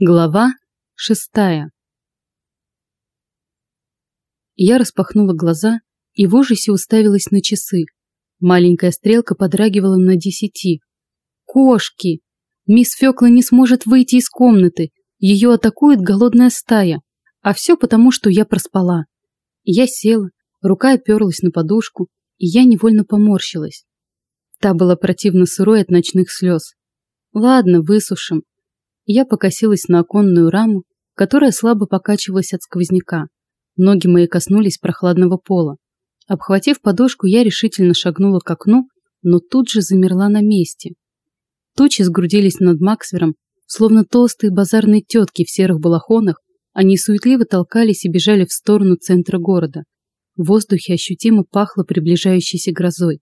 Глава шестая Я распахнула глаза и в ужасе уставилась на часы. Маленькая стрелка подрагивала на десяти. Кошки! Мисс Фёкла не сможет выйти из комнаты. Ее атакует голодная стая. А все потому, что я проспала. Я села, рука оперлась на подушку, и я невольно поморщилась. Та была противно сырой от ночных слез. Ладно, высушим, я покосилась на оконную раму, которая слабо покачивалась от сквозняка. Ноги мои коснулись прохладного пола. Обхватив подушку, я решительно шагнула к окну, но тут же замерла на месте. Тучи сгрудились над Максвером, словно толстые базарные тетки в серых балахонах, они суетливо толкались и бежали в сторону центра города. В воздухе ощутимо пахло приближающейся грозой.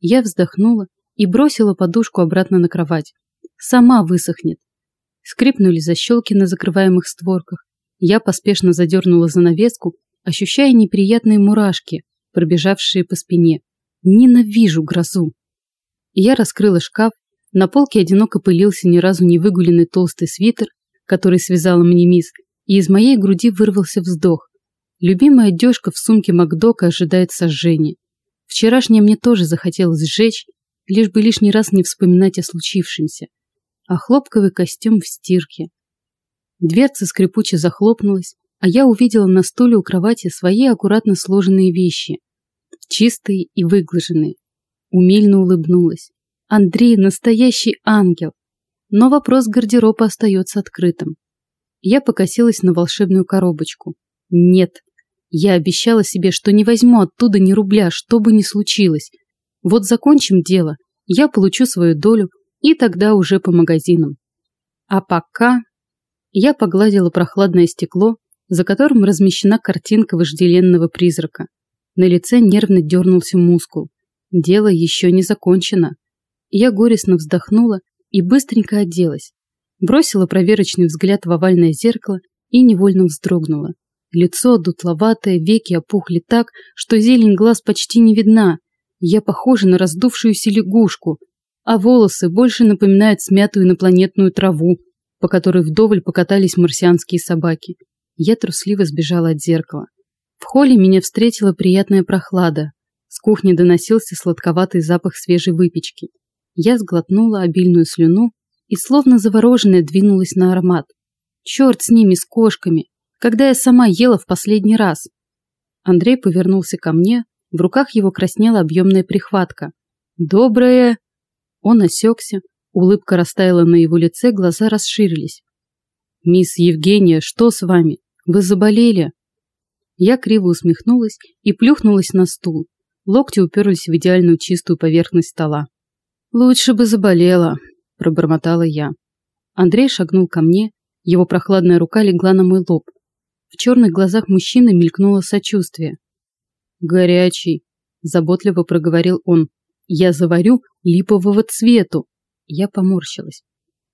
Я вздохнула и бросила подушку обратно на кровать. Сама высохнет, Скрипнули защелки на закрываемых створках. Я поспешно задернула занавеску, ощущая неприятные мурашки, пробежавшие по спине. Ненавижу грозу. Я раскрыла шкаф. На полке одиноко пылился ни разу не выгуленный толстый свитер, который связала мне мисс, и из моей груди вырвался вздох. Любимая одежка в сумке Макдока ожидает сожжения. Вчерашнее мне тоже захотелось сжечь, лишь бы лишний раз не вспоминать о случившемся а хлопковый костюм в стирке. Дверца скрипуче захлопнулась, а я увидела на стуле у кровати свои аккуратно сложенные вещи, чистые и выглаженные. Умильно улыбнулась. Андрей настоящий ангел. Но вопрос гардероба остается открытым. Я покосилась на волшебную коробочку. Нет, я обещала себе, что не возьму оттуда ни рубля, что бы ни случилось. Вот закончим дело, я получу свою долю, и тогда уже по магазинам. А пока я погладила прохладное стекло, за которым размещена картинка вожделенного призрака. На лице нервно дернулся мускул. Дело еще не закончено. Я горестно вздохнула и быстренько оделась. Бросила проверочный взгляд в овальное зеркало и невольно вздрогнула. Лицо дутловатое, веки опухли так, что зелень глаз почти не видна. Я похожа на раздувшуюся лягушку, а волосы больше напоминают смятую инопланетную траву, по которой вдоволь покатались марсианские собаки. Я трусливо сбежала от зеркала. В холле меня встретила приятная прохлада. С кухни доносился сладковатый запах свежей выпечки. Я сглотнула обильную слюну и, словно завороженная, двинулась на аромат. Черт с ними, с кошками! Когда я сама ела в последний раз? Андрей повернулся ко мне, в руках его краснела объемная прихватка. «Доброе...» Он осекся, улыбка растаяла на его лице, глаза расширились. «Мисс Евгения, что с вами? Вы заболели?» Я криво усмехнулась и плюхнулась на стул. Локти уперлись в идеальную чистую поверхность стола. «Лучше бы заболела», – пробормотала я. Андрей шагнул ко мне, его прохладная рука легла на мой лоб. В черных глазах мужчины мелькнуло сочувствие. «Горячий», – заботливо проговорил он. Я заварю липового цвету. Я поморщилась.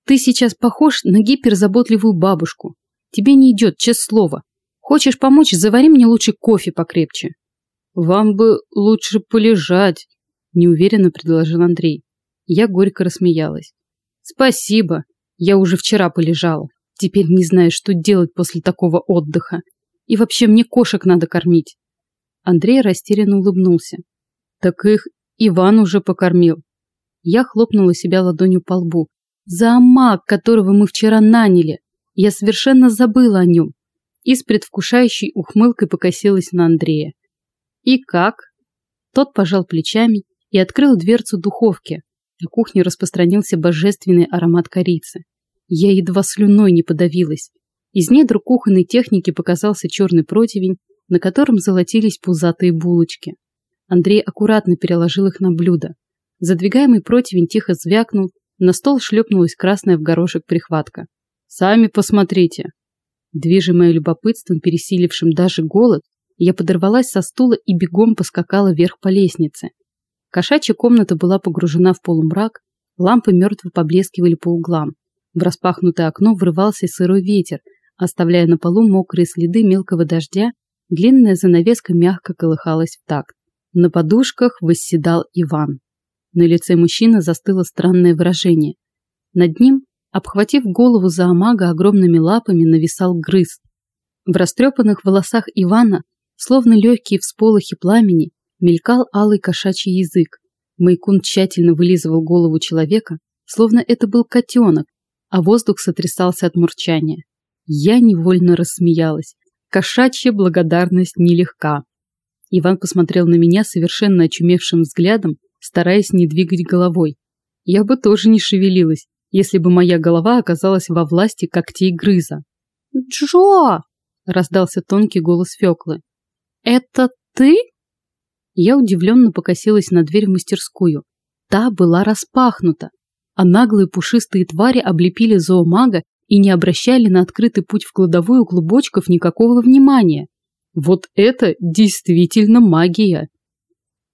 Ты сейчас похож на гиперзаботливую бабушку. Тебе не идет, честное слово. Хочешь помочь, завари мне лучше кофе покрепче. Вам бы лучше полежать, неуверенно предложил Андрей. Я горько рассмеялась. Спасибо, я уже вчера полежала. Теперь не знаю, что делать после такого отдыха. И вообще мне кошек надо кормить. Андрей растерянно улыбнулся. Так их Иван уже покормил. Я хлопнула себя ладонью по лбу. Зоомаг, которого мы вчера наняли. Я совершенно забыла о нем. И с предвкушающей ухмылкой покосилась на Андрея. И как? Тот пожал плечами и открыл дверцу духовки. На кухне распространился божественный аромат корицы. Я едва слюной не подавилась. Из недр кухонной техники показался черный противень, на котором золотились пузатые булочки. Андрей аккуратно переложил их на блюдо. Задвигаемый противень тихо звякнул, на стол шлепнулась красная в горошек прихватка. «Сами посмотрите!» Движимая любопытством, пересилившим даже голод, я подорвалась со стула и бегом поскакала вверх по лестнице. Кошачья комната была погружена в полумрак, лампы мертво поблескивали по углам. В распахнутое окно врывался сырой ветер, оставляя на полу мокрые следы мелкого дождя, длинная занавеска мягко колыхалась в такт. На подушках восседал Иван. На лице мужчины застыло странное выражение. Над ним, Обхватив голову зоомага огромными лапами, нависал грыз. В растрепанных волосах Ивана, словно легкие всполохи пламени, мелькал алый кошачий язык. Майкун тщательно вылизывал голову человека, словно это был котенок, а воздух сотрясался от мурчания. Я невольно рассмеялась. Кошачья благодарность нелегка. Иван посмотрел на меня совершенно очумевшим взглядом, стараясь не двигать головой. Я бы тоже не шевелилась, если бы моя голова оказалась во власти когтей грыза. «Джо!» – раздался тонкий голос Феклы. «Это ты?» Я удивленно покосилась на дверь в мастерскую. Та была распахнута, а наглые пушистые твари облепили зоомага и не обращали на открытый путь в кладовую клубочков никакого внимания. Вот это действительно магия!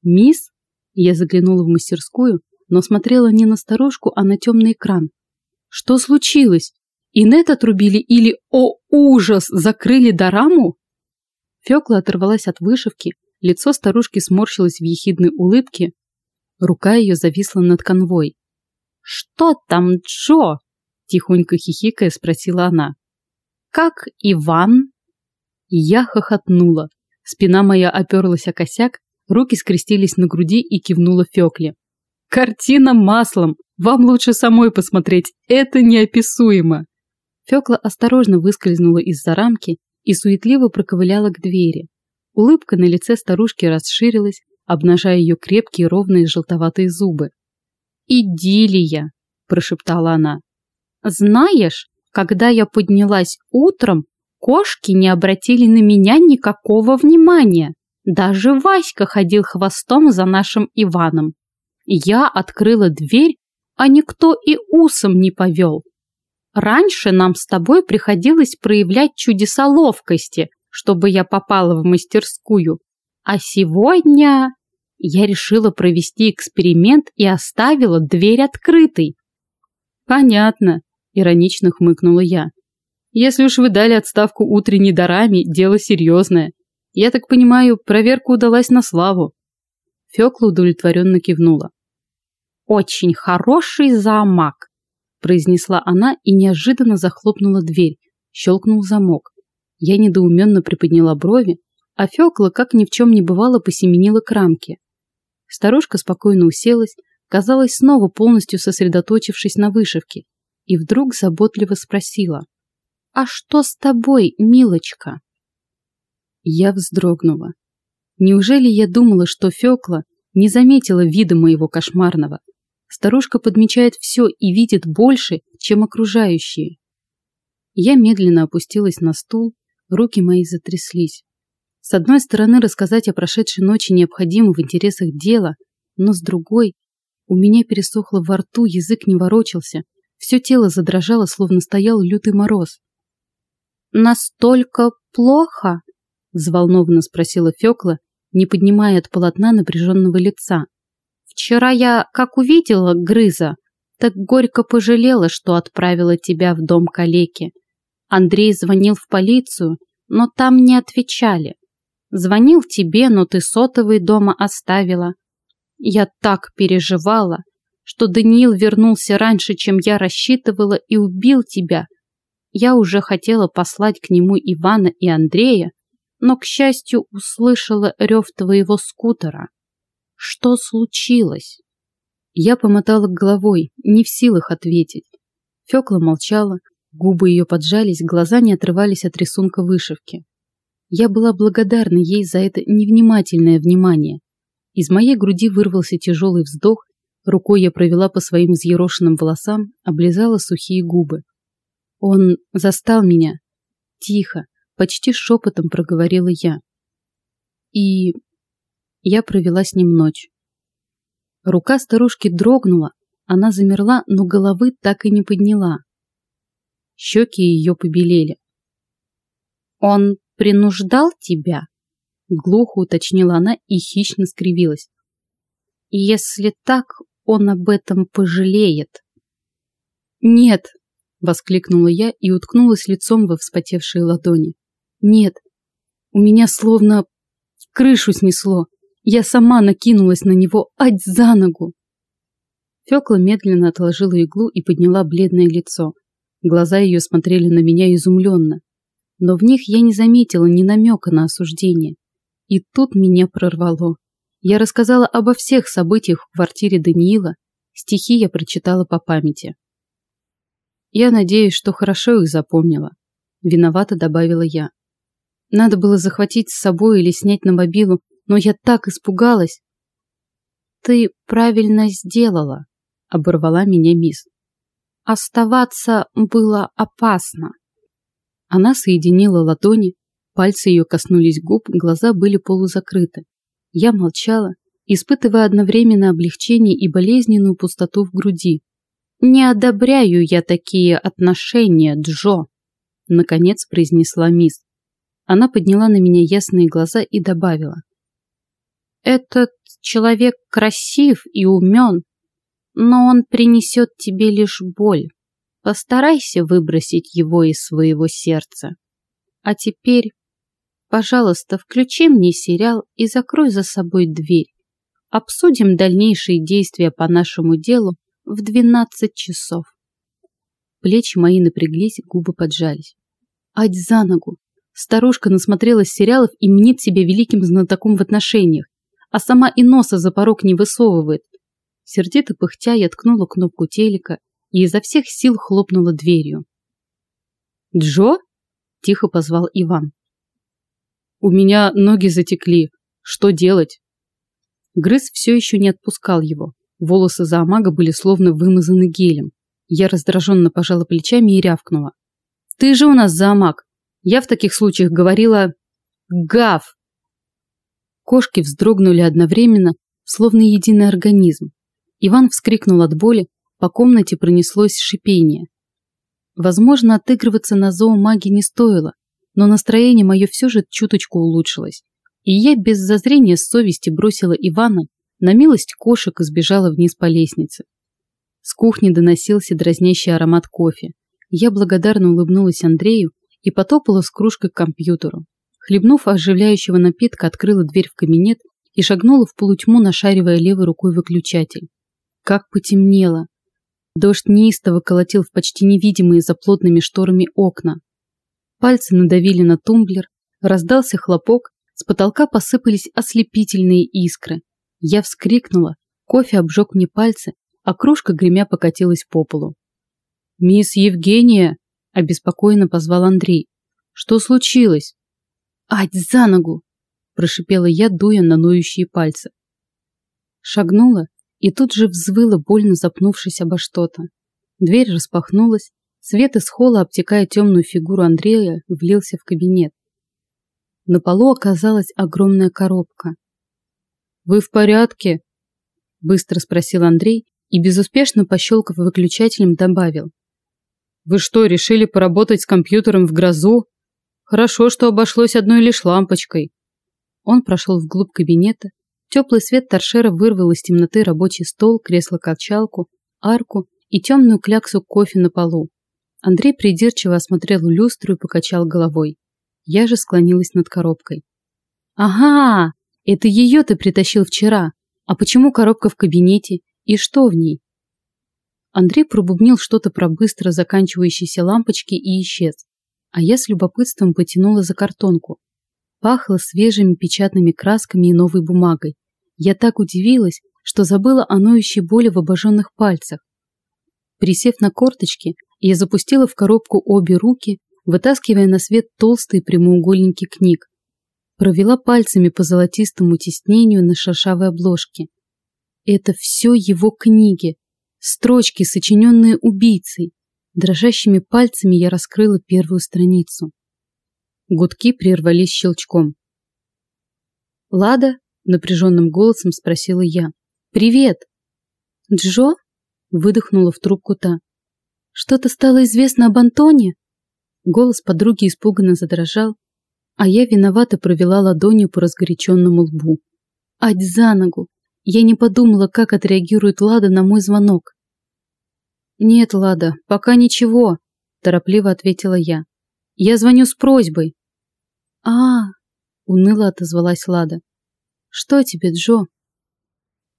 «Мисс?» Я заглянула в мастерскую, но смотрела не на старушку, а на темный экран. «Что случилось? Инет отрубили или, о ужас, закрыли дораму?» Фёкла оторвалась от вышивки, лицо старушки сморщилось в ехидной улыбке, рука ее зависла над конвой. «Что там, Джо?» – тихонько хихикая спросила она. «Как Иван?» Я хохотнула. Спина моя оперлась о косяк, руки скрестились на груди и кивнула Фёкле. «Картина маслом! Вам лучше самой посмотреть, это неописуемо!» Фёкла осторожно выскользнула из-за рамки и суетливо проковыляла к двери. Улыбка на лице старушки расширилась, обнажая ее крепкие ровные желтоватые зубы. «Идиллия!» – прошептала она. «Знаешь, когда я поднялась утром, кошки не обратили на меня никакого внимания. Даже Васька ходил хвостом за нашим Иваном. Я открыла дверь, а никто и усом не повел. Раньше нам с тобой приходилось проявлять чудеса ловкости, чтобы я попала в мастерскую. А сегодня я решила провести эксперимент и оставила дверь открытой. Понятно, иронично хмыкнула я. Если уж вы дали отставку утренней дарами, дело серьезное. Я так понимаю, проверка удалась на славу. Фёкла удовлетворенно кивнула. Очень хороший зоомаг, произнесла она и неожиданно захлопнула дверь. Щелкнул замок. Я недоуменно приподняла брови, а Фёкла, как ни в чем не бывало, посеменила к рамке. Старушка спокойно уселась, казалось, снова полностью сосредоточившись на вышивке, и вдруг заботливо спросила. «А что с тобой, милочка?» Я вздрогнула. Неужели я думала, что Фёкла не заметила вида моего кошмарного? Старушка подмечает все и видит больше, чем окружающие. Я медленно опустилась на стул, руки мои затряслись. С одной стороны, рассказать о прошедшей ночи необходимо в интересах дела, но с другой, у меня пересохло во рту, язык не ворочался, все тело задрожало, словно стоял лютый мороз. «Настолько плохо?» – взволнованно спросила Фёкла, не поднимая от полотна напряженного лица. «Вчера я, как увидела Грыза, так горько пожалела, что отправила тебя в дом калеки. Андрей звонил в полицию, но там не отвечали. Звонил тебе, но ты сотовый дома оставила. Я так переживала, что Даниил вернулся раньше, чем я рассчитывала, и убил тебя. Я уже хотела послать к нему Ивана и Андрея, но, к счастью, услышала рев твоего скутера. Что случилось? Я помотала головой, не в силах ответить. Фёкла молчала, губы ее поджались, глаза не отрывались от рисунка вышивки. Я была благодарна ей за это невнимательное внимание. Из моей груди вырвался тяжелый вздох, рукой я провела по своим взъерошенным волосам, облизала сухие губы. Он застал меня. Тихо, почти шепотом проговорила я. И я провела с ним ночь. Рука старушки дрогнула, она замерла, но головы так и не подняла. Щеки ее побелели. «Он принуждал тебя?» Глухо уточнила она и хищно скривилась. «Если так, он об этом пожалеет». «Нет!» — воскликнула я и уткнулась лицом во вспотевшие ладони. «Нет! У меня словно крышу снесло. Я сама накинулась на него ать за ногу. Фёкла медленно отложила иглу и подняла бледное лицо. Глаза ее смотрели на меня изумленно. Но в них я не заметила ни намека на осуждение. И тут меня прорвало. Я рассказала обо всех событиях в квартире Даниила, стихи я прочитала по памяти. Я надеюсь, что хорошо их запомнила. Виновато добавила я. Надо было захватить с собой или снять на мобилу, но я так испугалась. Ты правильно сделала, оборвала меня мисс. Оставаться было опасно. Она соединила ладони, пальцы ее коснулись губ, глаза были полузакрыты. Я молчала, испытывая одновременно облегчение и болезненную пустоту в груди. «Не одобряю я такие отношения, Джо», — наконец произнесла мисс. Она подняла на меня ясные глаза и добавила. «Этот человек красив и умен, но он принесет тебе лишь боль. Постарайся выбросить его из своего сердца. А теперь, пожалуйста, включи мне сериал и закрой за собой дверь. Обсудим дальнейшие действия по нашему делу в 12 часов. Плечи мои напряглись, губы поджались. Ать за ногу! Старушка насмотрелась сериалов и мнит себя великим знатоком в отношениях, а сама и носа за порог не высовывает, Сердито пыхтя я ткнула кнопку телека и изо всех сил хлопнула дверью. «Джо?» – тихо позвал Иван. «У меня ноги затекли. Что делать?» Грыз все еще не отпускал его. Волосы зоомага были словно вымазаны гелем. Я раздраженно пожала плечами и рявкнула. «Ты же у нас зоомаг. Я в таких случаях говорила... Гав!» Кошки вздрогнули одновременно, словно единый организм. Иван вскрикнул от боли, по комнате пронеслось шипение. Возможно, отыгрываться на зоомаге не стоило, но настроение мое все же чуточку улучшилось. И я без зазрения совести бросила Ивана на милость кошек и сбежала вниз по лестнице. С кухни доносился дразнящий аромат кофе. Я благодарно улыбнулась Андрею и потопала с кружкой к компьютеру. Хлебнув оживляющего напитка, открыла дверь в кабинет и шагнула в полутьму, нашаривая левой рукой выключатель. Как потемнело. Дождь неистово колотил в почти невидимые за плотными шторами окна. Пальцы надавили на тумблер, раздался хлопок, с потолка посыпались ослепительные искры. Я вскрикнула, кофе обжег мне пальцы, а кружка гремя покатилась по полу. «Мисс Евгения!» – обеспокоенно позвал Андрей. «Что случилось?» «Ать, за ногу!» – прошипела я, дуя на ноющие пальцы. Шагнула и тут же взвыла, больно запнувшись обо что-то. Дверь распахнулась, свет из холла, обтекая темную фигуру Андрея, влился в кабинет. На полу оказалась огромная коробка. «Вы в порядке?» – быстро спросил Андрей и, безуспешно пощелкав выключателем, добавил. «Вы что, решили поработать с компьютером в грозу? Хорошо, что обошлось одной лишь лампочкой». Он прошел вглубь кабинета, Теплый свет торшера вырвал из темноты рабочий стол, кресло-качалку, арку и темную кляксу кофе на полу. Андрей придирчиво осмотрел люстру и покачал головой. Я же склонилась над коробкой. «Ага, это ее ты притащил вчера. А почему коробка в кабинете? И что в ней?» Андрей пробубнил что-то про быстро заканчивающиеся лампочки и исчез. А я с любопытством потянула за картонку. Пахло свежими печатными красками и новой бумагой. Я так удивилась, что забыла о ноющей боли в обожженных пальцах. Присев на корточки, я запустила в коробку обе руки, вытаскивая на свет толстые прямоугольники книг. Провела пальцами по золотистому тиснению на шершавой обложке. Это все его книги, строчки, сочиненные убийцей. Дрожащими пальцами я раскрыла первую страницу. Гудки прервались щелчком. «Лада?» – напряженным голосом спросила я. «Привет!» «Джо?» – выдохнула в трубку та. «Что-то стало известно об Антоне?» Голос подруги испуганно задрожал, а я виновато провела ладонью по разгоряченному лбу. «Ать за ногу!» Я не подумала, как отреагирует Лада на мой звонок. «Нет, Лада, пока ничего», – торопливо ответила я. «Я звоню с просьбой» а, уныло отозвалась Лада. «Что тебе, Джо?»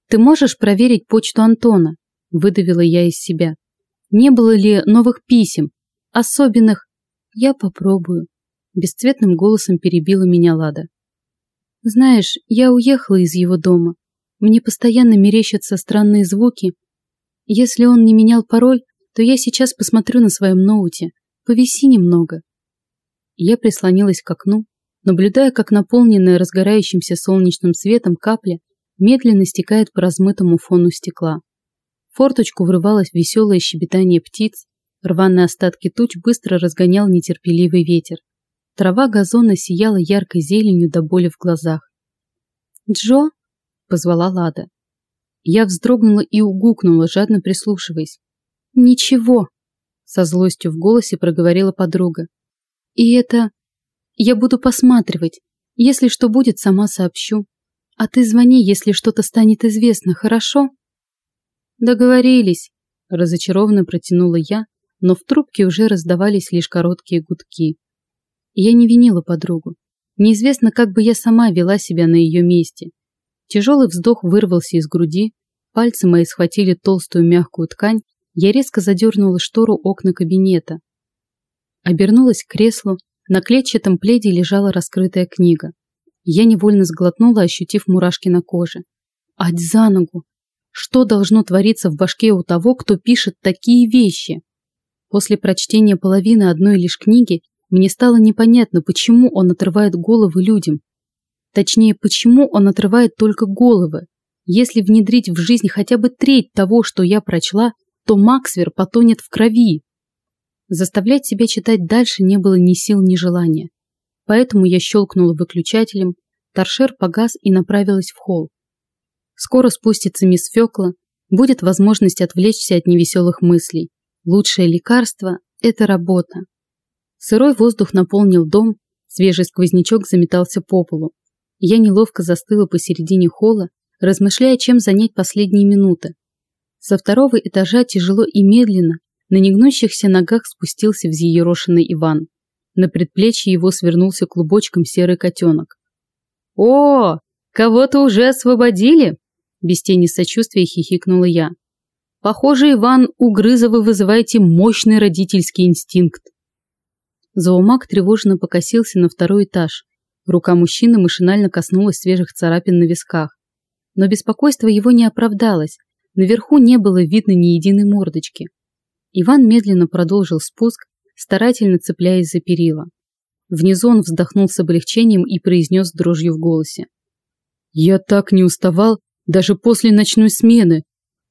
«Ты можешь проверить почту Антона? Выдавила я из себя. Не было ли новых писем? Особенных? Я попробую. Бесцветным голосом перебила меня Лада. Знаешь, я уехала из его дома. Мне постоянно мерещатся странные звуки. Если он не менял пароль, то я сейчас посмотрю на своем ноуте. Повиси немного. Я прислонилась к окну, наблюдая, как наполненная разгорающимся солнечным светом капля медленно стекает по размытому фону стекла. В форточку врывалось веселое щебетание птиц, рваные остатки туч быстро разгонял нетерпеливый ветер. Трава газона сияла яркой зеленью до боли в глазах. «Джо?» – позвала Лада. Я вздрогнула и угукнула, жадно прислушиваясь. «Ничего!» – со злостью в голосе проговорила подруга. «И это... Я буду посматривать. Если что будет, сама сообщу. А ты звони, если что-то станет известно, хорошо? Договорились, разочарованно протянула я, но в трубке уже раздавались лишь короткие гудки. Я не винила подругу. Неизвестно, как бы я сама вела себя на ее месте. Тяжелый вздох вырвался из груди, пальцы мои схватили толстую мягкую ткань, я резко задернула штору окна кабинета. Обернулась к креслу, на клетчатом пледе лежала раскрытая книга. Я невольно сглотнула, ощутив мурашки на коже. Ать за ногу! Что должно твориться в башке у того, кто пишет такие вещи? После прочтения половины одной лишь книги мне стало непонятно, почему он отрывает головы людям. Точнее, почему он отрывает только головы. Если внедрить в жизнь хотя бы треть того, что я прочла, то Максвер потонет в крови. Заставлять себя читать дальше не было ни сил, ни желания. Поэтому я щелкнула выключателем, торшер погас и направилась в холл. Скоро спустится мисс Фёкла, будет возможность отвлечься от невеселых мыслей. Лучшее лекарство – это работа. Сырой воздух наполнил дом, свежий сквознячок заметался по полу. Я неловко застыла посередине холла, размышляя, чем занять последние минуты. Со второго этажа тяжело и медленно, на негнущихся ногах спустился взъерошенный Иван. На предплечье его свернулся клубочком серый котенок. «О, кого-то уже освободили?» Без тени сочувствия хихикнула я. «Похоже, Иван, у Грыза вы вызываете мощный родительский инстинкт». Зоомаг тревожно покосился на второй этаж. Рука мужчины машинально коснулась свежих царапин на висках. Но беспокойство его не оправдалось. Наверху не было видно ни единой мордочки. Иван медленно продолжил спуск, старательно цепляясь за перила. Внизу он вздохнул с облегчением и произнес дрожью в голосе. «Я так не уставал, даже после ночной смены.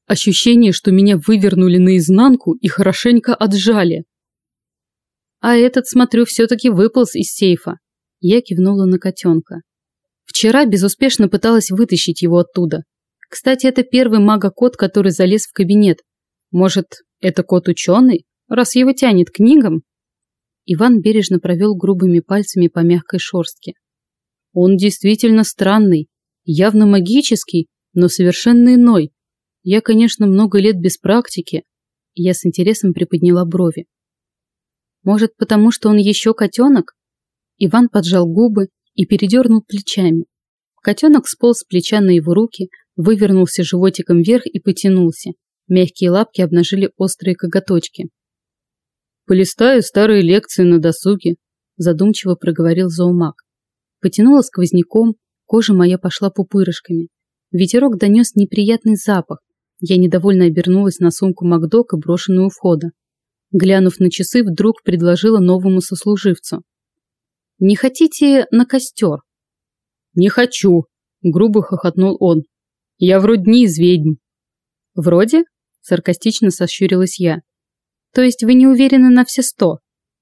Ощущение, что меня вывернули наизнанку и хорошенько отжали». «А этот, смотрю, все-таки выполз из сейфа». Я кивнула на котенка. Вчера безуспешно пыталась вытащить его оттуда. Кстати, это первый мага-кот, который залез в кабинет. Может, это кот-ученый? раз его тянет книгам. Иван бережно провел грубыми пальцами по мягкой шорстке. Он действительно странный, явно магический, но совершенно иной. Я, конечно, много лет без практики. Я с интересом приподняла брови. Может, потому что он еще котенок? Иван поджал губы и передернул плечами. Котенок сполз с плеча на его руки, вывернулся животиком вверх и потянулся. Мягкие лапки обнажили острые коготочки. Полистаю старые лекции на досуге, задумчиво проговорил зоомаг. Потянула сквозняком, кожа моя пошла пупырышками. Ветерок донес неприятный запах. Я недовольно обернулась на сумку Макдока, брошенную у входа. Глянув на часы, вдруг предложила новому сослуживцу. «Не хотите на костер?» «Не хочу», — грубо хохотнул он. «Я вроде не из ведьм». «Вроде?» — саркастично сощурилась я. То есть вы не уверены на все сто?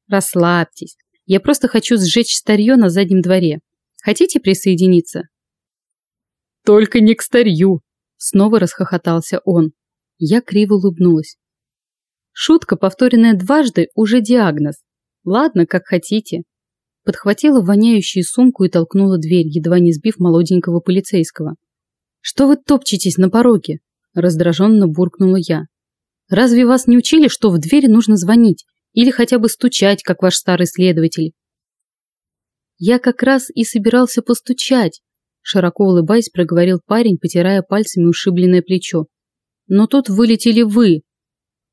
Расслабьтесь. Я просто хочу сжечь старье на заднем дворе. Хотите присоединиться? Только не к старью. Снова расхохотался он. Я криво улыбнулась. Шутка, повторенная дважды, уже диагноз. Ладно, как хотите. Подхватила воняющую сумку и толкнула дверь, едва не сбив молоденького полицейского. «Что вы топчетесь на пороге?» Раздраженно буркнула я. Разве вас не учили, что в двери нужно звонить или хотя бы стучать, как ваш старый следователь? Я как раз и собирался постучать, широко улыбаясь, проговорил парень, потирая пальцами ушибленное плечо. Но тут вылетели вы.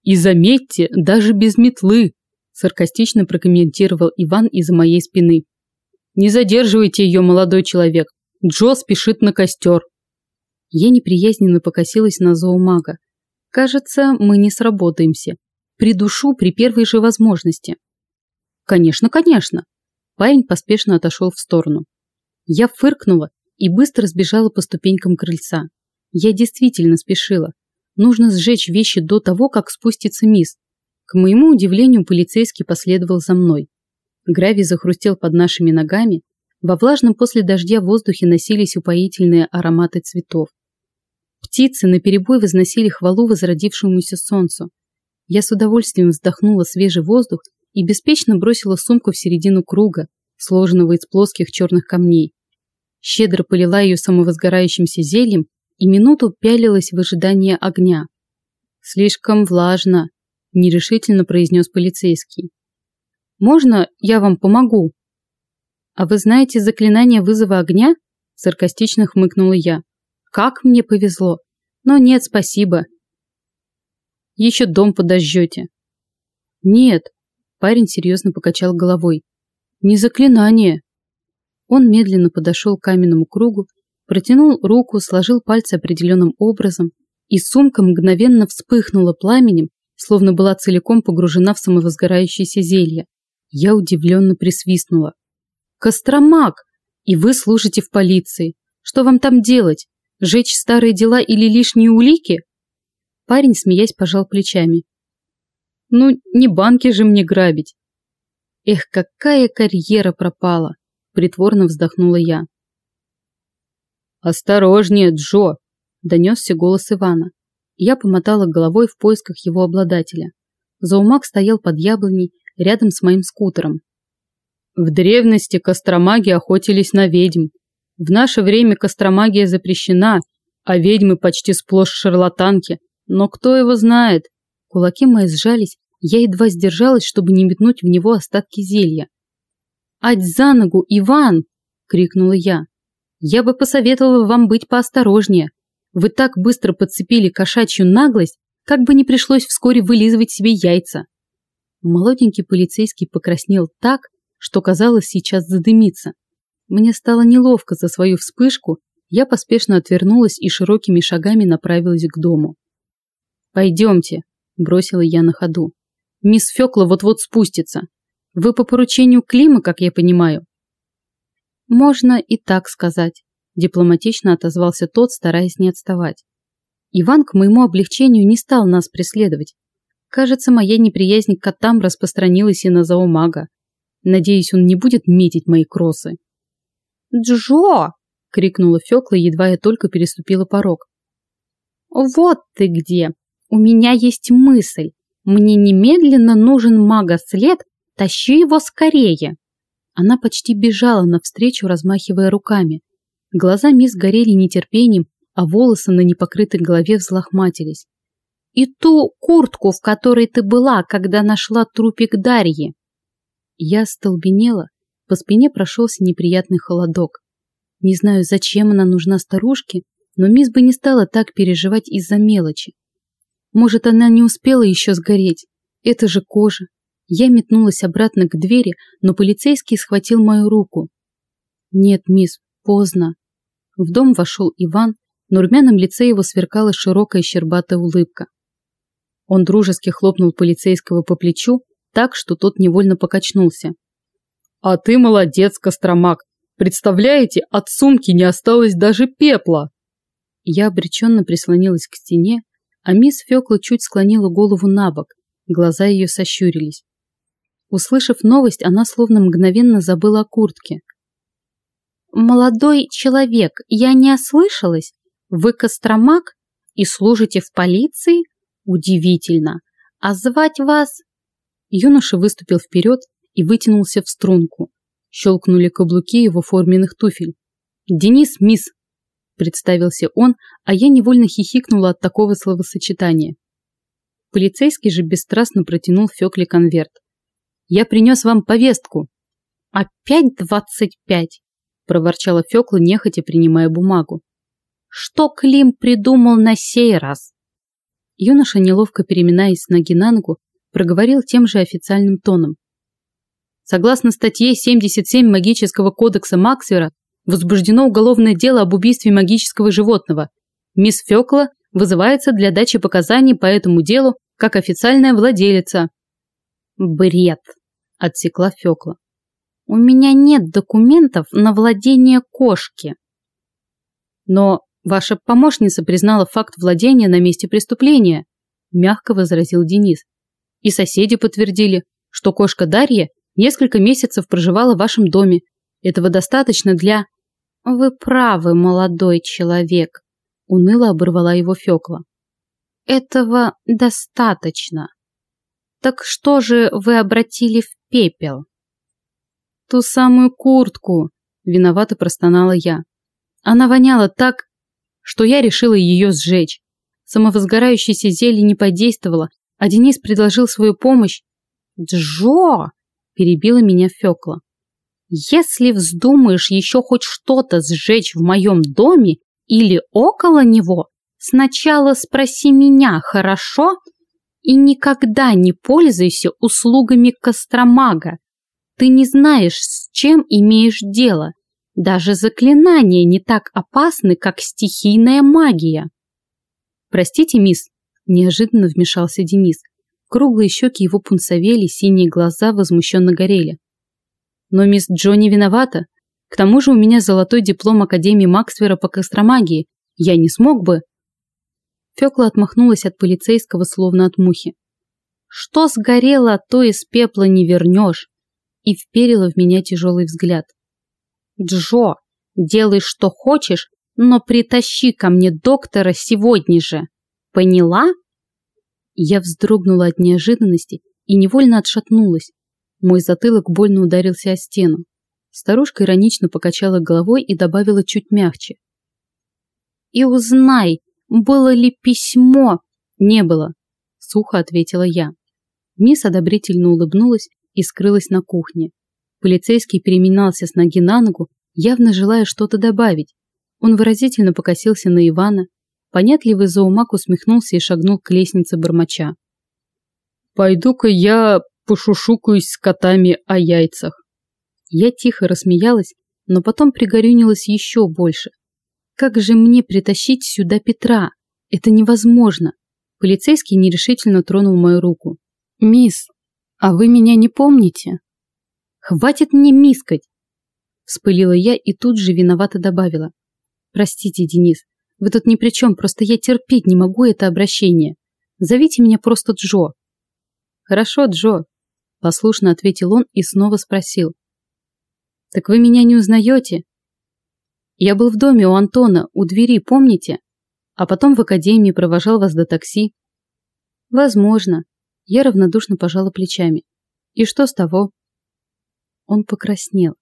И заметьте, даже без метлы, саркастично прокомментировал Иван из-за моей спины. Не задерживайте ее, молодой человек. Джо спешит на костер. Я неприязненно покосилась на зоомага. Кажется, мы не сработаемся. Придушу при первой же возможности. Конечно, конечно. Парень поспешно отошел в сторону. Я фыркнула и быстро сбежала по ступенькам крыльца. Я действительно спешила. Нужно сжечь вещи до того, как спустится мисс. К моему удивлению, полицейский последовал за мной. Гравий захрустел под нашими ногами, во влажном после дождя воздухе носились упоительные ароматы цветов. Птицы наперебой возносили хвалу возродившемуся солнцу. Я с удовольствием вздохнула свежий воздух и беспечно бросила сумку в середину круга, сложенного из плоских черных камней. Щедро полила ее самовозгорающимся зельем и минуту пялилась в ожидании огня. «Слишком влажно», – нерешительно произнес полицейский. «Можно я вам помогу?» «А вы знаете заклинание вызова огня?» – саркастично хмыкнула я. «Как мне повезло! Но нет, спасибо. Еще дом подожжете». «Нет», – парень серьезно покачал головой. «Не заклинание». Он медленно подошел к каменному кругу, протянул руку, сложил пальцы определенным образом, и сумка мгновенно вспыхнула пламенем, словно была целиком погружена в самовозгорающееся зелье. Я удивленно присвистнула. Костромак! И вы служите в полиции. Что вам там делать? Жечь старые дела или лишние улики? Парень, смеясь, пожал плечами. Ну, не банки же мне грабить. Эх, какая карьера пропала! Притворно вздохнула я. «Осторожнее, Джо!» – донесся голос Ивана. Я помотала головой в поисках его обладателя. Заумак стоял под яблоней рядом с моим скутером, в древности костромаги охотились на ведьм. В наше время костромагия запрещена, а ведьмы почти сплошь шарлатанки. Но кто его знает? Кулаки мои сжались, я едва сдержалась, чтобы не метнуть в него остатки зелья. «Ать за ногу, Иван!» – крикнула я. «Я бы посоветовала вам быть поосторожнее. Вы так быстро подцепили кошачью наглость, как бы не пришлось вскоре вылизывать себе яйца». Молоденький полицейский покраснел так, что казалось сейчас задымится. Мне стало неловко за свою вспышку, я поспешно отвернулась и широкими шагами направилась к дому. «Пойдемте», – бросила я на ходу. «Мисс Фёкла вот-вот спустится. Вы по поручению Клима, как я понимаю?» «Можно и так сказать», – дипломатично отозвался тот, стараясь не отставать. Иван к моему облегчению не стал нас преследовать. Кажется, моя неприязнь к котам распространилась и на зоомага. Надеюсь, он не будет метить мои кроссы. «Джо!» – крикнула Фёкла, едва я только переступила порог. «Вот ты где! У меня есть мысль. Мне немедленно нужен мага-след, тащи его скорее!» Она почти бежала навстречу, размахивая руками. Глаза мисс горели нетерпением, а волосы на непокрытой голове взлохматились. «И ту куртку, в которой ты была, когда нашла трупик Дарьи!» Я остолбенела, по спине прошелся неприятный холодок. Не знаю, зачем она нужна старушке, но мисс бы не стала так переживать из-за мелочи. Может, она не успела еще сгореть. Это же кожа. Я метнулась обратно к двери, но полицейский схватил мою руку. Нет, мисс, поздно. В дом вошел Иван, но румяном лице его сверкала широкая щербатая улыбка. Он дружески хлопнул полицейского по плечу, так, что тот невольно покачнулся. «А ты молодец, Костромак! Представляете, от сумки не осталось даже пепла!» Я обреченно прислонилась к стене, а мисс Фёкла чуть склонила голову на бок, глаза ее сощурились. Услышав новость, она словно мгновенно забыла о куртке. «Молодой человек, я не ослышалась? Вы Костромак и служите в полиции? Удивительно! А звать вас Юноша выступил вперед и вытянулся в струнку. Щелкнули каблуки его форменных туфель. «Денис, мисс!» – представился он, а я невольно хихикнула от такого словосочетания. Полицейский же бесстрастно протянул Фёкле конверт. «Я принес вам повестку». «Опять двадцать пять?» – проворчала Фёкла, нехотя принимая бумагу. «Что Клим придумал на сей раз?» Юноша, неловко переминаясь с ноги на ногу, проговорил тем же официальным тоном. Согласно статье 77 Магического кодекса Максвера, возбуждено уголовное дело об убийстве магического животного. Мисс Фёкла вызывается для дачи показаний по этому делу как официальная владелица. Бред, отсекла Фёкла. У меня нет документов на владение кошки. Но ваша помощница признала факт владения на месте преступления, мягко возразил Денис. И соседи подтвердили, что кошка Дарья несколько месяцев проживала в вашем доме. Этого достаточно для... Вы правы, молодой человек, уныло оборвала его Фёкла. Этого достаточно. Так что же вы обратили в пепел? Ту самую куртку, виновато простонала я. Она воняла так, что я решила ее сжечь. Самовозгорающееся зелье не подействовало, а Денис предложил свою помощь. «Джо!» – перебила меня Фёкла. «Если вздумаешь еще хоть что-то сжечь в моем доме или около него, сначала спроси меня, хорошо? И никогда не пользуйся услугами Костромага. Ты не знаешь, с чем имеешь дело. Даже заклинания не так опасны, как стихийная магия. Простите, мисс, неожиданно вмешался Денис. Круглые щеки его пунцовели, синие глаза возмущенно горели. Но мисс Джонни виновата. К тому же у меня золотой диплом Академии Максвера по костромагии. Я не смог бы. Фёкла отмахнулась от полицейского, словно от мухи. Что сгорело, то из пепла не вернешь и вперила в меня тяжелый взгляд. «Джо, делай, что хочешь, но притащи ко мне доктора сегодня же. Поняла?» Я вздрогнула от неожиданности и невольно отшатнулась. Мой затылок больно ударился о стену. Старушка иронично покачала головой и добавила чуть мягче. «И узнай, было ли письмо?» «Не было», — сухо ответила я. Мисс одобрительно улыбнулась и скрылась на кухне. Полицейский переминался с ноги на ногу, явно желая что-то добавить. Он выразительно покосился на Ивана. Понятливый зоомак усмехнулся и шагнул к лестнице бормоча. «Пойду-ка я пошушукаюсь с котами о яйцах». Я тихо рассмеялась, но потом пригорюнилась еще больше. Как же мне притащить сюда Петра? Это невозможно. Полицейский нерешительно тронул мою руку. «Мисс, «А вы меня не помните?» «Хватит мне мискать!» Вспылила я и тут же виновато добавила. «Простите, Денис, вы тут ни при чем, просто я терпеть не могу это обращение. Зовите меня просто Джо». «Хорошо, Джо», – послушно ответил он и снова спросил. «Так вы меня не узнаете?» «Я был в доме у Антона, у двери, помните? А потом в академии провожал вас до такси». «Возможно», я равнодушно пожала плечами. И что с того? Он покраснел.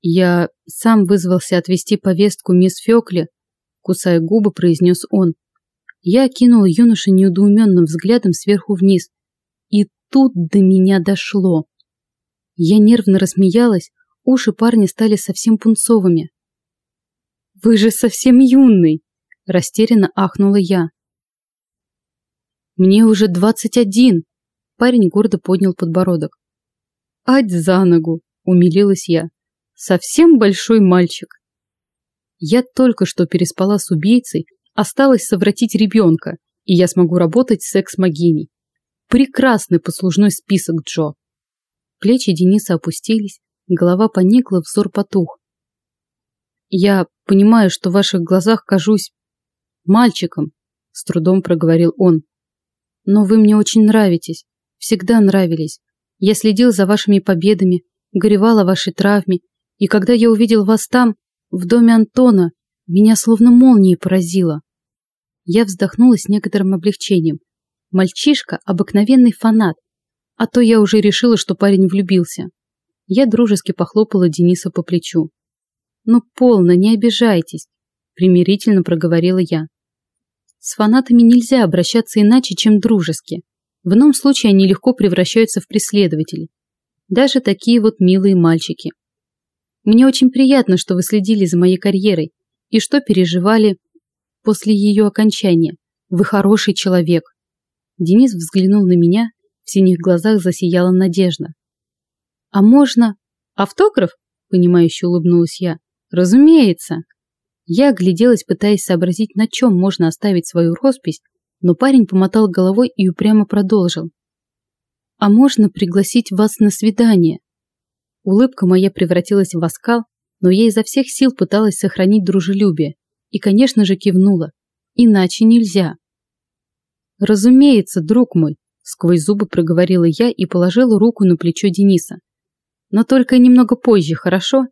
Я сам вызвался отвезти повестку мисс Фёкле, кусая губы, произнес он. Я окинул юношу неудоуменным взглядом сверху вниз. И тут до меня дошло. Я нервно рассмеялась, уши парня стали совсем пунцовыми. «Вы же совсем юный!» – растерянно ахнула я. Мне уже двадцать один. Парень гордо поднял подбородок. Ать за ногу, умилилась я. Совсем большой мальчик. Я только что переспала с убийцей, осталось совратить ребенка, и я смогу работать секс-могиней. Прекрасный послужной список, Джо. Плечи Дениса опустились, голова поникла, взор потух. Я понимаю, что в ваших глазах кажусь мальчиком, с трудом проговорил он. Но вы мне очень нравитесь. Всегда нравились. Я следил за вашими победами, горевал о вашей травме. И когда я увидел вас там, в доме Антона, меня словно молнией поразило. Я вздохнула с некоторым облегчением. Мальчишка – обыкновенный фанат. А то я уже решила, что парень влюбился. Я дружески похлопала Дениса по плечу. «Ну, полно, не обижайтесь», – примирительно проговорила я. С фанатами нельзя обращаться иначе, чем дружески. В ином случае они легко превращаются в преследователей. Даже такие вот милые мальчики. Мне очень приятно, что вы следили за моей карьерой и что переживали после ее окончания. Вы хороший человек. Денис взглянул на меня, в синих глазах засияла надежда. А можно автограф? Понимающе улыбнулась я. Разумеется. Я огляделась, пытаясь сообразить, на чем можно оставить свою роспись, но парень помотал головой и упрямо продолжил. «А можно пригласить вас на свидание?» Улыбка моя превратилась в оскал, но я изо всех сил пыталась сохранить дружелюбие и, конечно же, кивнула. Иначе нельзя. «Разумеется, друг мой», – сквозь зубы проговорила я и положила руку на плечо Дениса. «Но только немного позже, хорошо?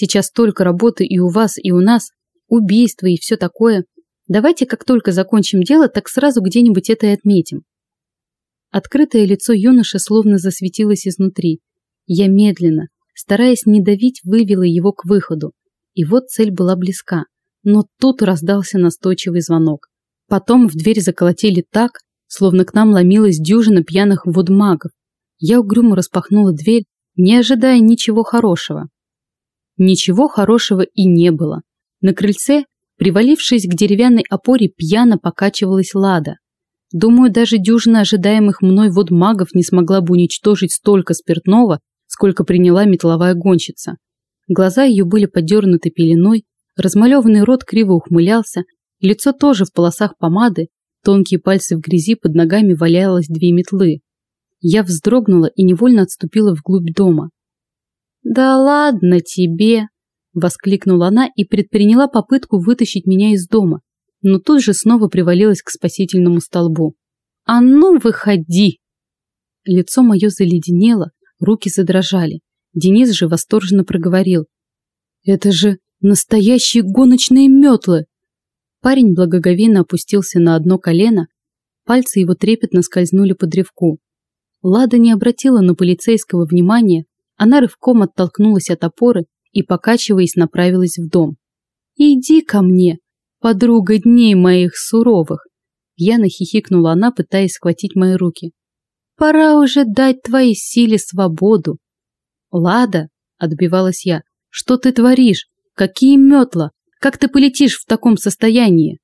Сейчас столько работы и у вас, и у нас, убийства и все такое. Давайте, как только закончим дело, так сразу где-нибудь это и отметим». Открытое лицо юноши словно засветилось изнутри. Я медленно, стараясь не давить, вывела его к выходу. И вот цель была близка. Но тут раздался настойчивый звонок. Потом в дверь заколотили так, словно к нам ломилась дюжина пьяных водмагов. Я угрюмо распахнула дверь, не ожидая ничего хорошего. Ничего хорошего и не было. На крыльце, привалившись к деревянной опоре, пьяно покачивалась Лада. Думаю, даже дюжина ожидаемых мной водмагов не смогла бы уничтожить столько спиртного, сколько приняла метловая гонщица. Глаза ее были подернуты пеленой, размалеванный рот криво ухмылялся, лицо тоже в полосах помады, тонкие пальцы в грязи, под ногами валялось две метлы. Я вздрогнула и невольно отступила вглубь дома. «Да ладно тебе!» – воскликнула она и предприняла попытку вытащить меня из дома, но тут же снова привалилась к спасительному столбу. «А ну, выходи!» Лицо мое заледенело, руки задрожали. Денис же восторженно проговорил. «Это же настоящие гоночные метлы!» Парень благоговейно опустился на одно колено, пальцы его трепетно скользнули по древку. Лада не обратила на полицейского внимания, она рывком оттолкнулась от опоры и, покачиваясь, направилась в дом. «Иди ко мне, подруга дней моих суровых!» Пьяно хихикнула она, пытаясь схватить мои руки. «Пора уже дать твоей силе свободу!» «Лада!» – отбивалась я. «Что ты творишь? Какие метла? Как ты полетишь в таком состоянии?»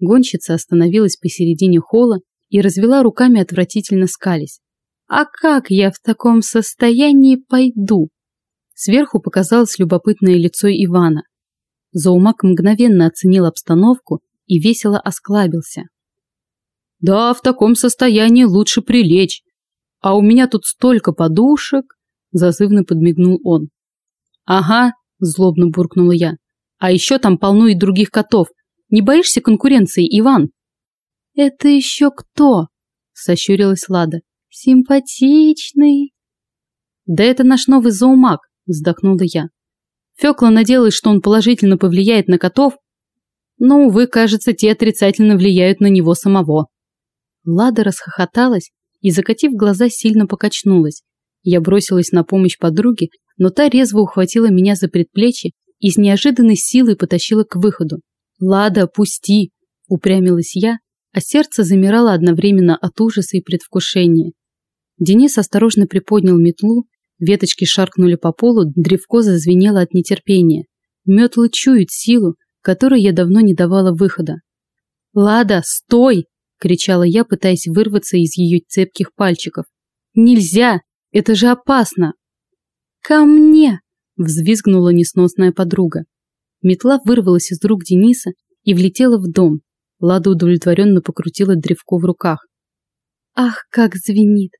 Гонщица остановилась посередине холла и развела руками отвратительно скались. «А как я в таком состоянии пойду?» Сверху показалось любопытное лицо Ивана. Заумак мгновенно оценил обстановку и весело осклабился. «Да, в таком состоянии лучше прилечь. А у меня тут столько подушек!» Зазывно подмигнул он. «Ага», – злобно буркнула я. А еще там полно и других котов. Не боишься конкуренции, Иван?» «Это еще кто?» – сощурилась Лада. «Симпатичный». «Да это наш новый зоомаг», – вздохнула я. Фёкла надеялась, что он положительно повлияет на котов, но, увы, кажется, те отрицательно влияют на него самого. Лада расхохоталась и, закатив глаза, сильно покачнулась. Я бросилась на помощь подруге, но та резво ухватила меня за предплечье и с неожиданной силой потащила к выходу. «Лада, пусти!» – упрямилась я, а сердце замирало одновременно от ужаса и предвкушения. Денис осторожно приподнял метлу, веточки шаркнули по полу, древко зазвенело от нетерпения. Метлы чуют силу, которой я давно не давала выхода. «Лада, стой!» – кричала я, пытаясь вырваться из ее цепких пальчиков. «Нельзя! Это же опасно!» «Ко мне!» Взвизгнула несносная подруга. Метла вырвалась из рук Дениса и влетела в дом. Лада удовлетворенно покрутила древко в руках. «Ах, как звенит!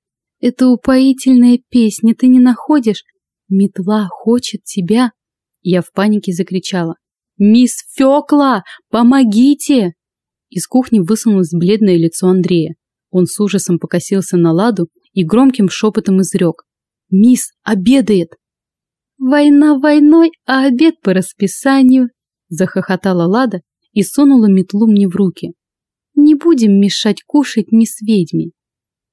Это упоительная песня, ты не находишь? Метла хочет тебя!» Я в панике закричала. «Мисс Фёкла, помогите!» Из кухни высунулось бледное лицо Андрея. Он с ужасом покосился на Ладу и громким шепотом изрек. «Мисс обедает!» «Война войной, а обед по расписанию!» Захохотала Лада и сунула метлу мне в руки. «Не будем мешать кушать ни с ведьми!»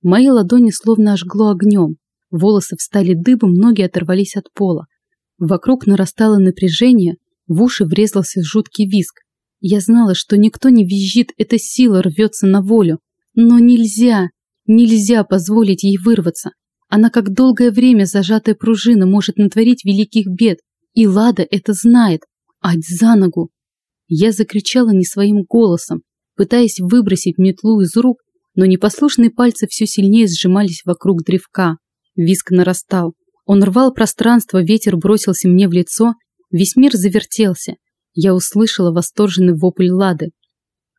Мои ладони словно ожгло огнем. Волосы встали дыбом, ноги оторвались от пола. Вокруг нарастало напряжение, в уши врезался жуткий визг. Я знала, что никто не визжит, эта сила рвется на волю. Но нельзя, нельзя позволить ей вырваться. Она как долгое время зажатая пружина может натворить великих бед, и Лада это знает. Ать за ногу! Я закричала не своим голосом, пытаясь выбросить метлу из рук, но непослушные пальцы все сильнее сжимались вокруг древка. Виск нарастал. Он рвал пространство, ветер бросился мне в лицо, весь мир завертелся. Я услышала восторженный вопль Лады.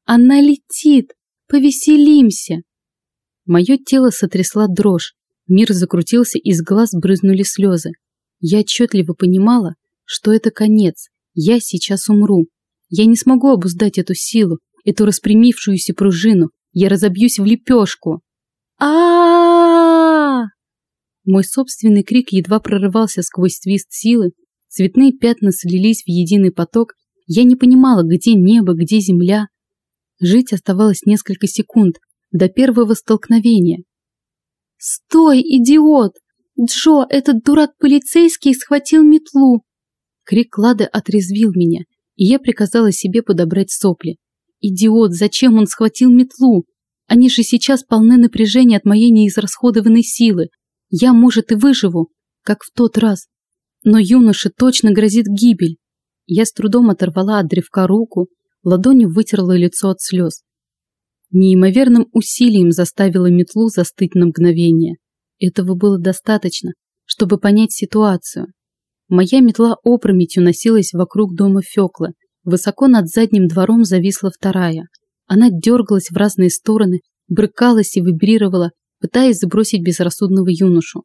«Она летит! Повеселимся!» Мое тело сотрясла дрожь. Мир закрутился, из глаз брызнули слезы. Я отчетливо понимала, что это конец. Я сейчас умру. Я не смогу обуздать эту силу, эту распрямившуюся пружину. Я разобьюсь в лепешку. а Мой собственный крик едва прорывался сквозь свист силы. Цветные пятна слились в единый поток. Я не понимала, где небо, где земля. Жить оставалось несколько секунд до первого столкновения. «Стой, идиот! Джо, этот дурак полицейский схватил метлу!» Крик Лады отрезвил меня, и я приказала себе подобрать сопли. «Идиот, зачем он схватил метлу? Они же сейчас полны напряжения от моей неизрасходованной силы. Я, может, и выживу, как в тот раз. Но юноше точно грозит гибель». Я с трудом оторвала от древка руку, ладонью вытерла лицо от слез неимоверным усилием заставила метлу застыть на мгновение. Этого было достаточно, чтобы понять ситуацию. Моя метла опрометью носилась вокруг дома Фёклы. Высоко над задним двором зависла вторая. Она дергалась в разные стороны, брыкалась и вибрировала, пытаясь сбросить безрассудного юношу.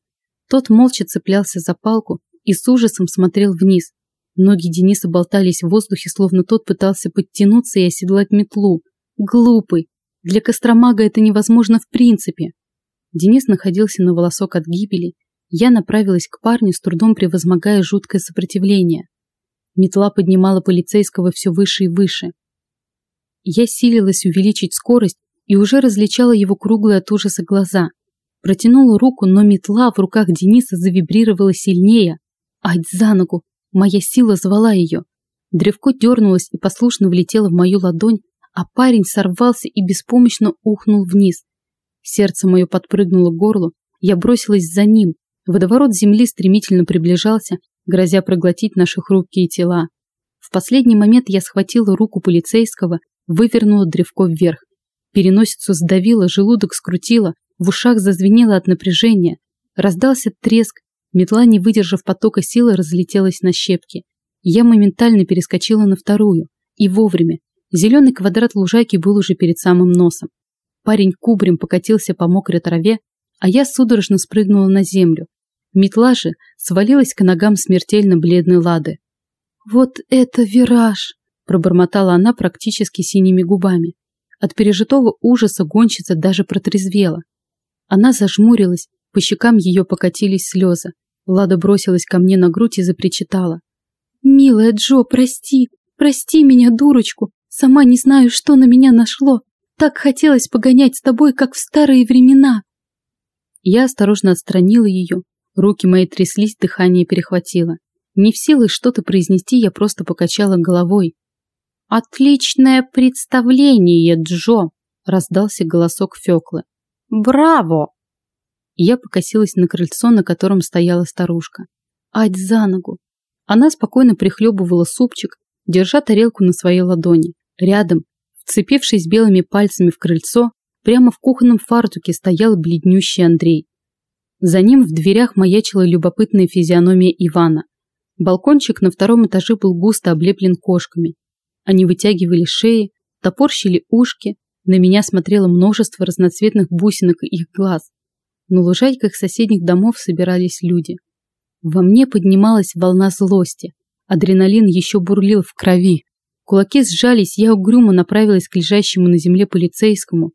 Тот молча цеплялся за палку и с ужасом смотрел вниз. Ноги Дениса болтались в воздухе, словно тот пытался подтянуться и оседлать метлу. Глупый, для Костромага это невозможно в принципе. Денис находился на волосок от гибели. Я направилась к парню, с трудом превозмогая жуткое сопротивление. Метла поднимала полицейского все выше и выше. Я силилась увеличить скорость и уже различала его круглые от ужаса глаза. Протянула руку, но метла в руках Дениса завибрировала сильнее. Ать за ногу! Моя сила звала ее. Древко дернулось и послушно влетело в мою ладонь, а парень сорвался и беспомощно ухнул вниз. Сердце мое подпрыгнуло к горлу, я бросилась за ним. Водоворот земли стремительно приближался, грозя проглотить наши хрупкие тела. В последний момент я схватила руку полицейского, вывернула древко вверх. Переносицу сдавило, желудок скрутило, в ушах зазвенело от напряжения. Раздался треск, метла, не выдержав потока силы, разлетелась на щепки. Я моментально перескочила на вторую. И вовремя. Зеленый квадрат лужайки был уже перед самым носом. Парень кубрем покатился по мокрой траве, а я судорожно спрыгнула на землю. Метла же свалилась к ногам смертельно бледной Лады. «Вот это вираж!» – пробормотала она практически синими губами. От пережитого ужаса гонщица даже протрезвела. Она зажмурилась, по щекам ее покатились слезы. Лада бросилась ко мне на грудь и запричитала. «Милая Джо, прости, прости меня, дурочку, Сама не знаю, что на меня нашло. Так хотелось погонять с тобой, как в старые времена. Я осторожно отстранила ее. Руки мои тряслись, дыхание перехватило. Не в силах что-то произнести, я просто покачала головой. «Отличное представление, Джо!» – раздался голосок Фёклы. «Браво!» Я покосилась на крыльцо, на котором стояла старушка. Ать за ногу! Она спокойно прихлебывала супчик, держа тарелку на своей ладони. Рядом, вцепившись белыми пальцами в крыльцо, прямо в кухонном фартуке стоял бледнющий Андрей. За ним в дверях маячила любопытная физиономия Ивана. Балкончик на втором этаже был густо облеплен кошками. Они вытягивали шеи, топорщили ушки, на меня смотрело множество разноцветных бусинок их глаз. На лужайках соседних домов собирались люди. Во мне поднималась волна злости. Адреналин еще бурлил в крови. Кулаки сжались, я угрюмо направилась к лежащему на земле полицейскому.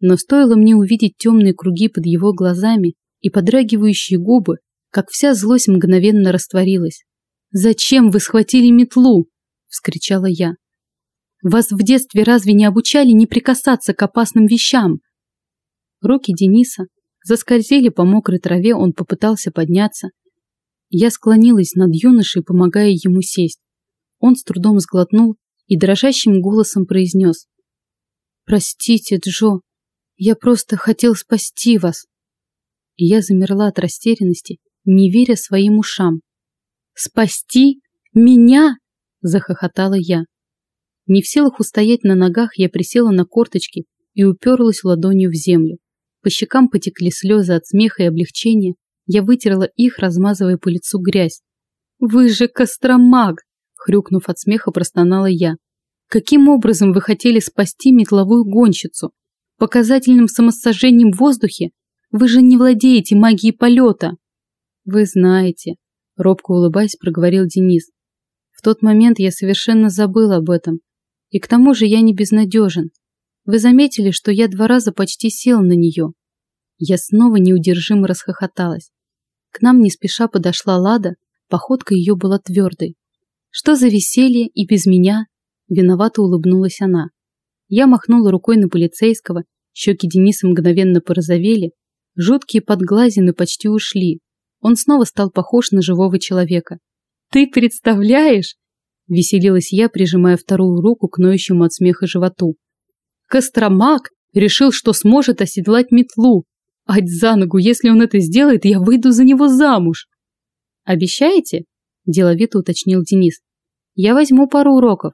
Но стоило мне увидеть темные круги под его глазами и подрагивающие губы, как вся злость мгновенно растворилась. «Зачем вы схватили метлу?» – вскричала я. «Вас в детстве разве не обучали не прикасаться к опасным вещам?» Руки Дениса заскользили по мокрой траве, он попытался подняться. Я склонилась над юношей, помогая ему сесть. Он с трудом сглотнул и дрожащим голосом произнес. «Простите, Джо, я просто хотел спасти вас». Я замерла от растерянности, не веря своим ушам. «Спасти? Меня?» – захохотала я. Не в силах устоять на ногах, я присела на корточки и уперлась ладонью в землю. По щекам потекли слезы от смеха и облегчения. Я вытерла их, размазывая по лицу грязь. «Вы же Костромаг!» Хрюкнув от смеха, простонала я. «Каким образом вы хотели спасти метловую гонщицу? Показательным самосожжением в воздухе? Вы же не владеете магией полета!» «Вы знаете», — робко улыбаясь, проговорил Денис. «В тот момент я совершенно забыл об этом. И к тому же я не безнадежен. Вы заметили, что я два раза почти сел на нее?» Я снова неудержимо расхохоталась. К нам не спеша подошла Лада, походка ее была твердой. Что за веселье и без меня? Виновато улыбнулась она. Я махнула рукой на полицейского, щеки Дениса мгновенно порозовели, жуткие подглазины почти ушли. Он снова стал похож на живого человека. «Ты представляешь?» Веселилась я, прижимая вторую руку к ноющему от смеха животу. «Костромак решил, что сможет оседлать метлу. Ать за ногу, если он это сделает, я выйду за него замуж!» «Обещаете?» – деловито уточнил Денис. «Я возьму пару уроков».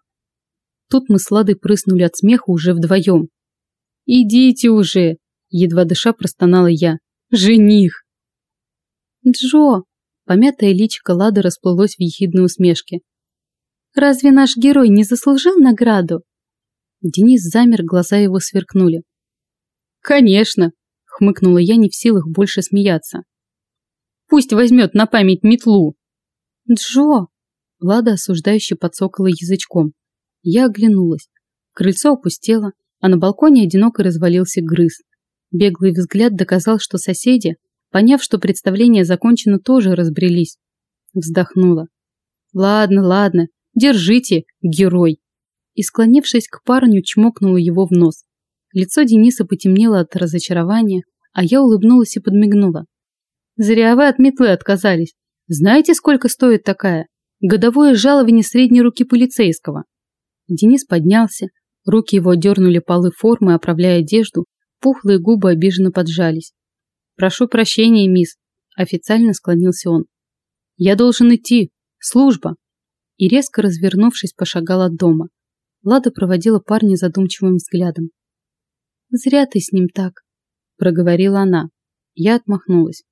Тут мы с Ладой прыснули от смеха уже вдвоем. «Идите уже!» – едва дыша простонала я. «Жених!» «Джо!» – помятая личико Лады расплылось в ехидной усмешке. «Разве наш герой не заслужил награду?» Денис замер, глаза его сверкнули. «Конечно!» – хмыкнула я, не в силах больше смеяться. Пусть возьмет на память метлу. Джо! Лада осуждающе подсокала язычком. Я оглянулась. Крыльцо опустело, а на балконе одиноко развалился грыз. Беглый взгляд доказал, что соседи, поняв, что представление закончено, тоже разбрелись. Вздохнула. Ладно, ладно, держите, герой. И, склонившись к парню, чмокнула его в нос. Лицо Дениса потемнело от разочарования, а я улыбнулась и подмигнула. Зря вы от метлы отказались. Знаете, сколько стоит такая? Годовое жалование средней руки полицейского. Денис поднялся, руки его дернули полы формы, оправляя одежду, пухлые губы обиженно поджались. «Прошу прощения, мисс», – официально склонился он. «Я должен идти. Служба». И резко развернувшись, пошагал от дома. Лада проводила парня задумчивым взглядом. «Зря ты с ним так», – проговорила она. Я отмахнулась.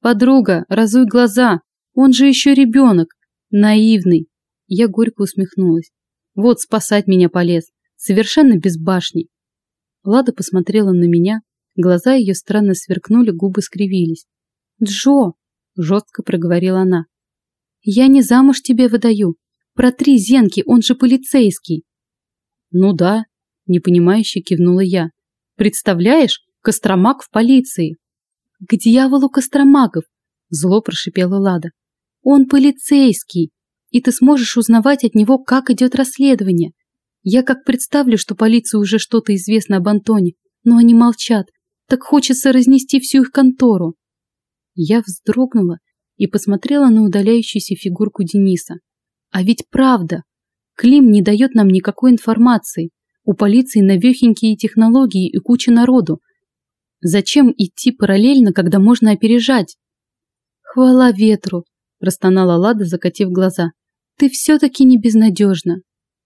«Подруга, разуй глаза! Он же еще ребенок! Наивный!» Я горько усмехнулась. «Вот спасать меня полез! Совершенно без башни!» Лада посмотрела на меня, глаза ее странно сверкнули, губы скривились. «Джо!» – жестко проговорила она. «Я не замуж тебе выдаю. Протри зенки, он же полицейский!» «Ну да», – непонимающе кивнула я. «Представляешь, Костромак в полиции!» «К дьяволу Костромагов!» – зло прошипела Лада. «Он полицейский, и ты сможешь узнавать от него, как идет расследование. Я как представлю, что полиции уже что-то известно об Антоне, но они молчат, так хочется разнести всю их контору». Я вздрогнула и посмотрела на удаляющуюся фигурку Дениса. А ведь правда, Клим не дает нам никакой информации. У полиции навехенькие технологии и куча народу, Зачем идти параллельно, когда можно опережать? Хвала ветру, простонала Лада, закатив глаза. Ты все-таки не безнадежна.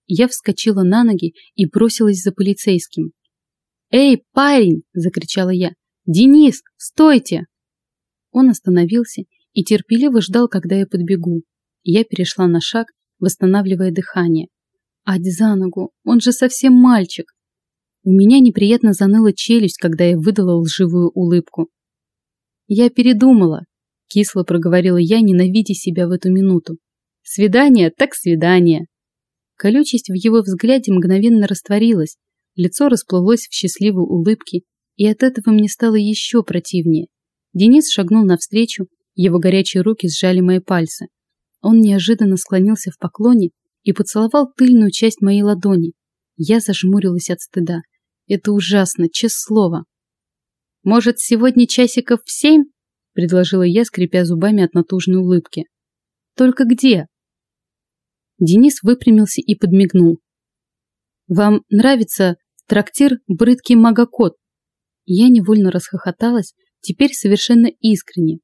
Я вскочила на ноги и бросилась за полицейским. «Эй, парень!» – закричала я. «Денис, стойте!» Он остановился и терпеливо ждал, когда я подбегу. Я перешла на шаг, восстанавливая дыхание. Ать за ногу, он же совсем мальчик. У меня неприятно заныла челюсть, когда я выдала лживую улыбку. «Я передумала», – кисло проговорила я, ненавидя себя в эту минуту. «Свидание так свидание». Колючесть в его взгляде мгновенно растворилась, лицо расплылось в счастливой улыбке, и от этого мне стало еще противнее. Денис шагнул навстречу, его горячие руки сжали мои пальцы. Он неожиданно склонился в поклоне и поцеловал тыльную часть моей ладони. Я зажмурилась от стыда. Это ужасно, честное слово. Может, сегодня часиков в семь? Предложила я, скрипя зубами от натужной улыбки. Только где? Денис выпрямился и подмигнул. Вам нравится трактир «Брыдкий магокот»? Я невольно расхохоталась, теперь совершенно искренне.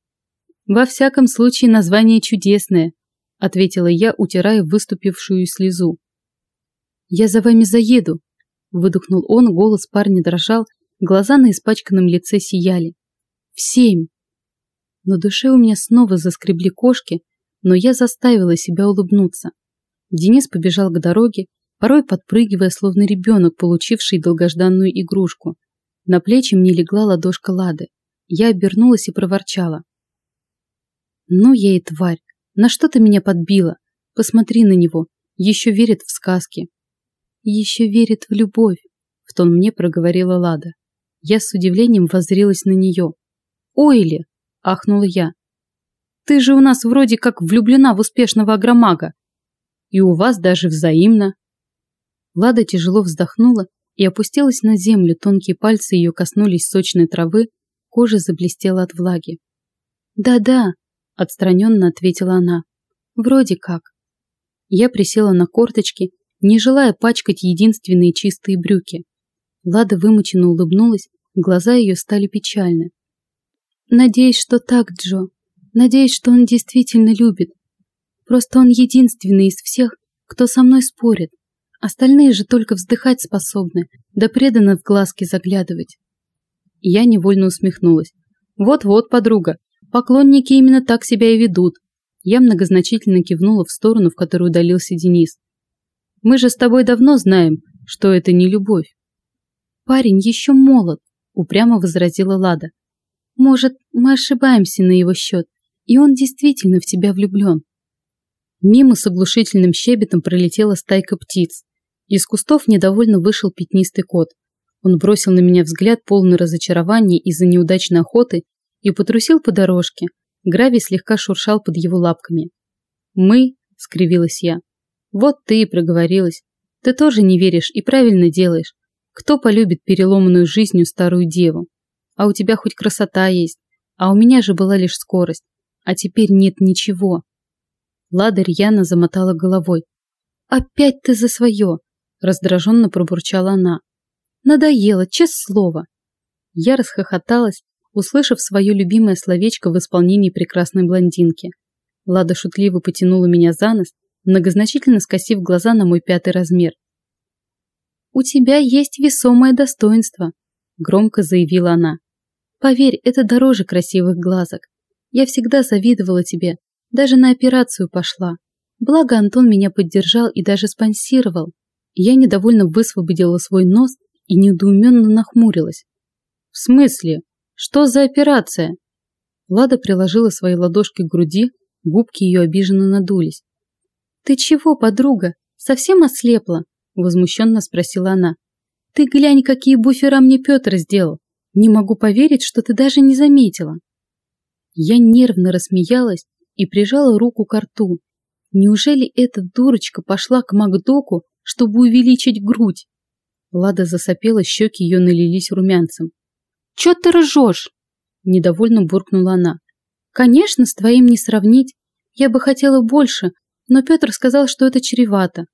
Во всяком случае, название чудесное, ответила я, утирая выступившую слезу. «Я за вами заеду!» Выдохнул он, голос парня дрожал, глаза на испачканном лице сияли. «В семь!» На душе у меня снова заскребли кошки, но я заставила себя улыбнуться. Денис побежал к дороге, порой подпрыгивая, словно ребенок, получивший долгожданную игрушку. На плечи мне легла ладошка Лады. Я обернулась и проворчала. «Ну я и тварь! На что ты меня подбила? Посмотри на него, еще верит в сказки!» «Еще верит в любовь!» — в тон мне проговорила Лада. Я с удивлением воззрелась на нее. «Ойли!» — ахнула я. «Ты же у нас вроде как влюблена в успешного агромага. И у вас даже взаимно!» Лада тяжело вздохнула и опустилась на землю, тонкие пальцы ее коснулись сочной травы, кожа заблестела от влаги. «Да-да», — отстраненно ответила она, — «вроде как». Я присела на корточки, не желая пачкать единственные чистые брюки. Лада вымученно улыбнулась, глаза ее стали печальны. «Надеюсь, что так, Джо. Надеюсь, что он действительно любит. Просто он единственный из всех, кто со мной спорит. Остальные же только вздыхать способны, да преданно в глазки заглядывать. Я невольно усмехнулась. Вот-вот, подруга, поклонники именно так себя и ведут. Я многозначительно кивнула в сторону, в которую удалился Денис. Мы же с тобой давно знаем, что это не любовь. Парень еще молод, упрямо возразила Лада. Может, мы ошибаемся на его счет, и он действительно в тебя влюблен. Мимо с оглушительным щебетом пролетела стайка птиц. Из кустов недовольно вышел пятнистый кот. Он бросил на меня взгляд полный разочарования из-за неудачной охоты и потрусил по дорожке. Гравий слегка шуршал под его лапками. «Мы?» – скривилась я. «Вот ты и проговорилась. Ты тоже не веришь и правильно делаешь. Кто полюбит переломанную жизнью старую деву? А у тебя хоть красота есть, а у меня же была лишь скорость. А теперь нет ничего». Лада рьяно замотала головой. «Опять ты за свое! Раздраженно пробурчала она. Надоело, честное слово. Я расхохоталась, услышав свое любимое словечко в исполнении прекрасной блондинки. Лада шутливо потянула меня за нос, многозначительно скосив глаза на мой пятый размер. «У тебя есть весомое достоинство», – громко заявила она. «Поверь, это дороже красивых глазок. Я всегда завидовала тебе, даже на операцию пошла. Благо Антон меня поддержал и даже спонсировал. Я недовольно высвободила свой нос и недоуменно нахмурилась. «В смысле? Что за операция?» Лада приложила свои ладошки к груди, губки ее обиженно надулись. «Ты чего, подруга? Совсем ослепла?» – возмущенно спросила она. «Ты глянь, какие буфера мне Петр сделал. Не могу поверить, что ты даже не заметила». Я нервно рассмеялась и прижала руку к рту. Неужели эта дурочка пошла к Макдоку чтобы увеличить грудь. Лада засопела, щеки ее налились румянцем. «Че ты ржешь?» – недовольно буркнула она. «Конечно, с твоим не сравнить. Я бы хотела больше, но Петр сказал, что это чревато.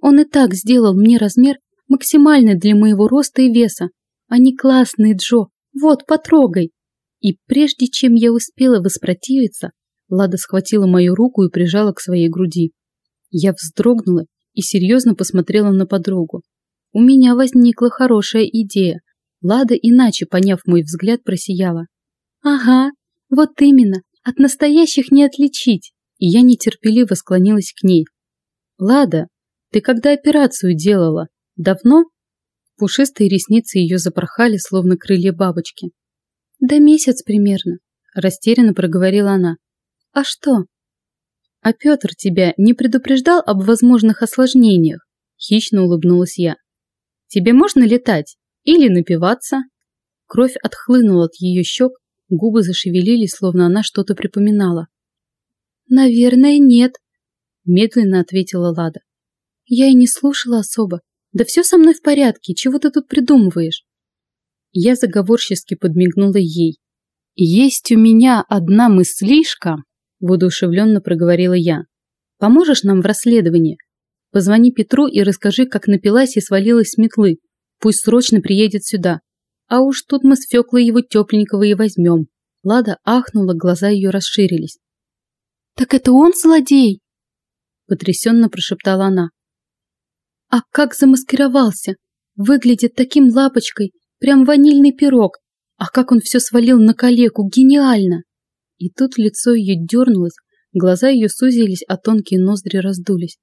Он и так сделал мне размер максимальный для моего роста и веса. Они классные, Джо. Вот, потрогай». И прежде чем я успела воспротивиться, Лада схватила мою руку и прижала к своей груди. Я вздрогнула и серьезно посмотрела на подругу. У меня возникла хорошая идея. Лада, иначе поняв мой взгляд, просияла. «Ага, вот именно, от настоящих не отличить!» И я нетерпеливо склонилась к ней. «Лада, ты когда операцию делала? Давно?» Пушистые ресницы ее запорхали, словно крылья бабочки. «Да месяц примерно», – растерянно проговорила она. «А что?» «А Петр тебя не предупреждал об возможных осложнениях?» Хищно улыбнулась я. «Тебе можно летать? Или напиваться?» Кровь отхлынула от ее щек, губы зашевелились, словно она что-то припоминала. «Наверное, нет», – медленно ответила Лада. «Я и не слушала особо. Да все со мной в порядке, чего ты тут придумываешь?» Я заговорчески подмигнула ей. «Есть у меня одна мыслишка, воодушевленно проговорила я. «Поможешь нам в расследовании? Позвони Петру и расскажи, как напилась и свалилась с метлы. Пусть срочно приедет сюда. А уж тут мы с Феклой его тепленького и возьмем». Лада ахнула, глаза ее расширились. «Так это он злодей?» Потрясенно прошептала она. А как замаскировался! Выглядит таким лапочкой, прям ванильный пирог. А как он все свалил на калеку, гениально! И тут лицо ее дернулось, глаза ее сузились, а тонкие ноздри раздулись.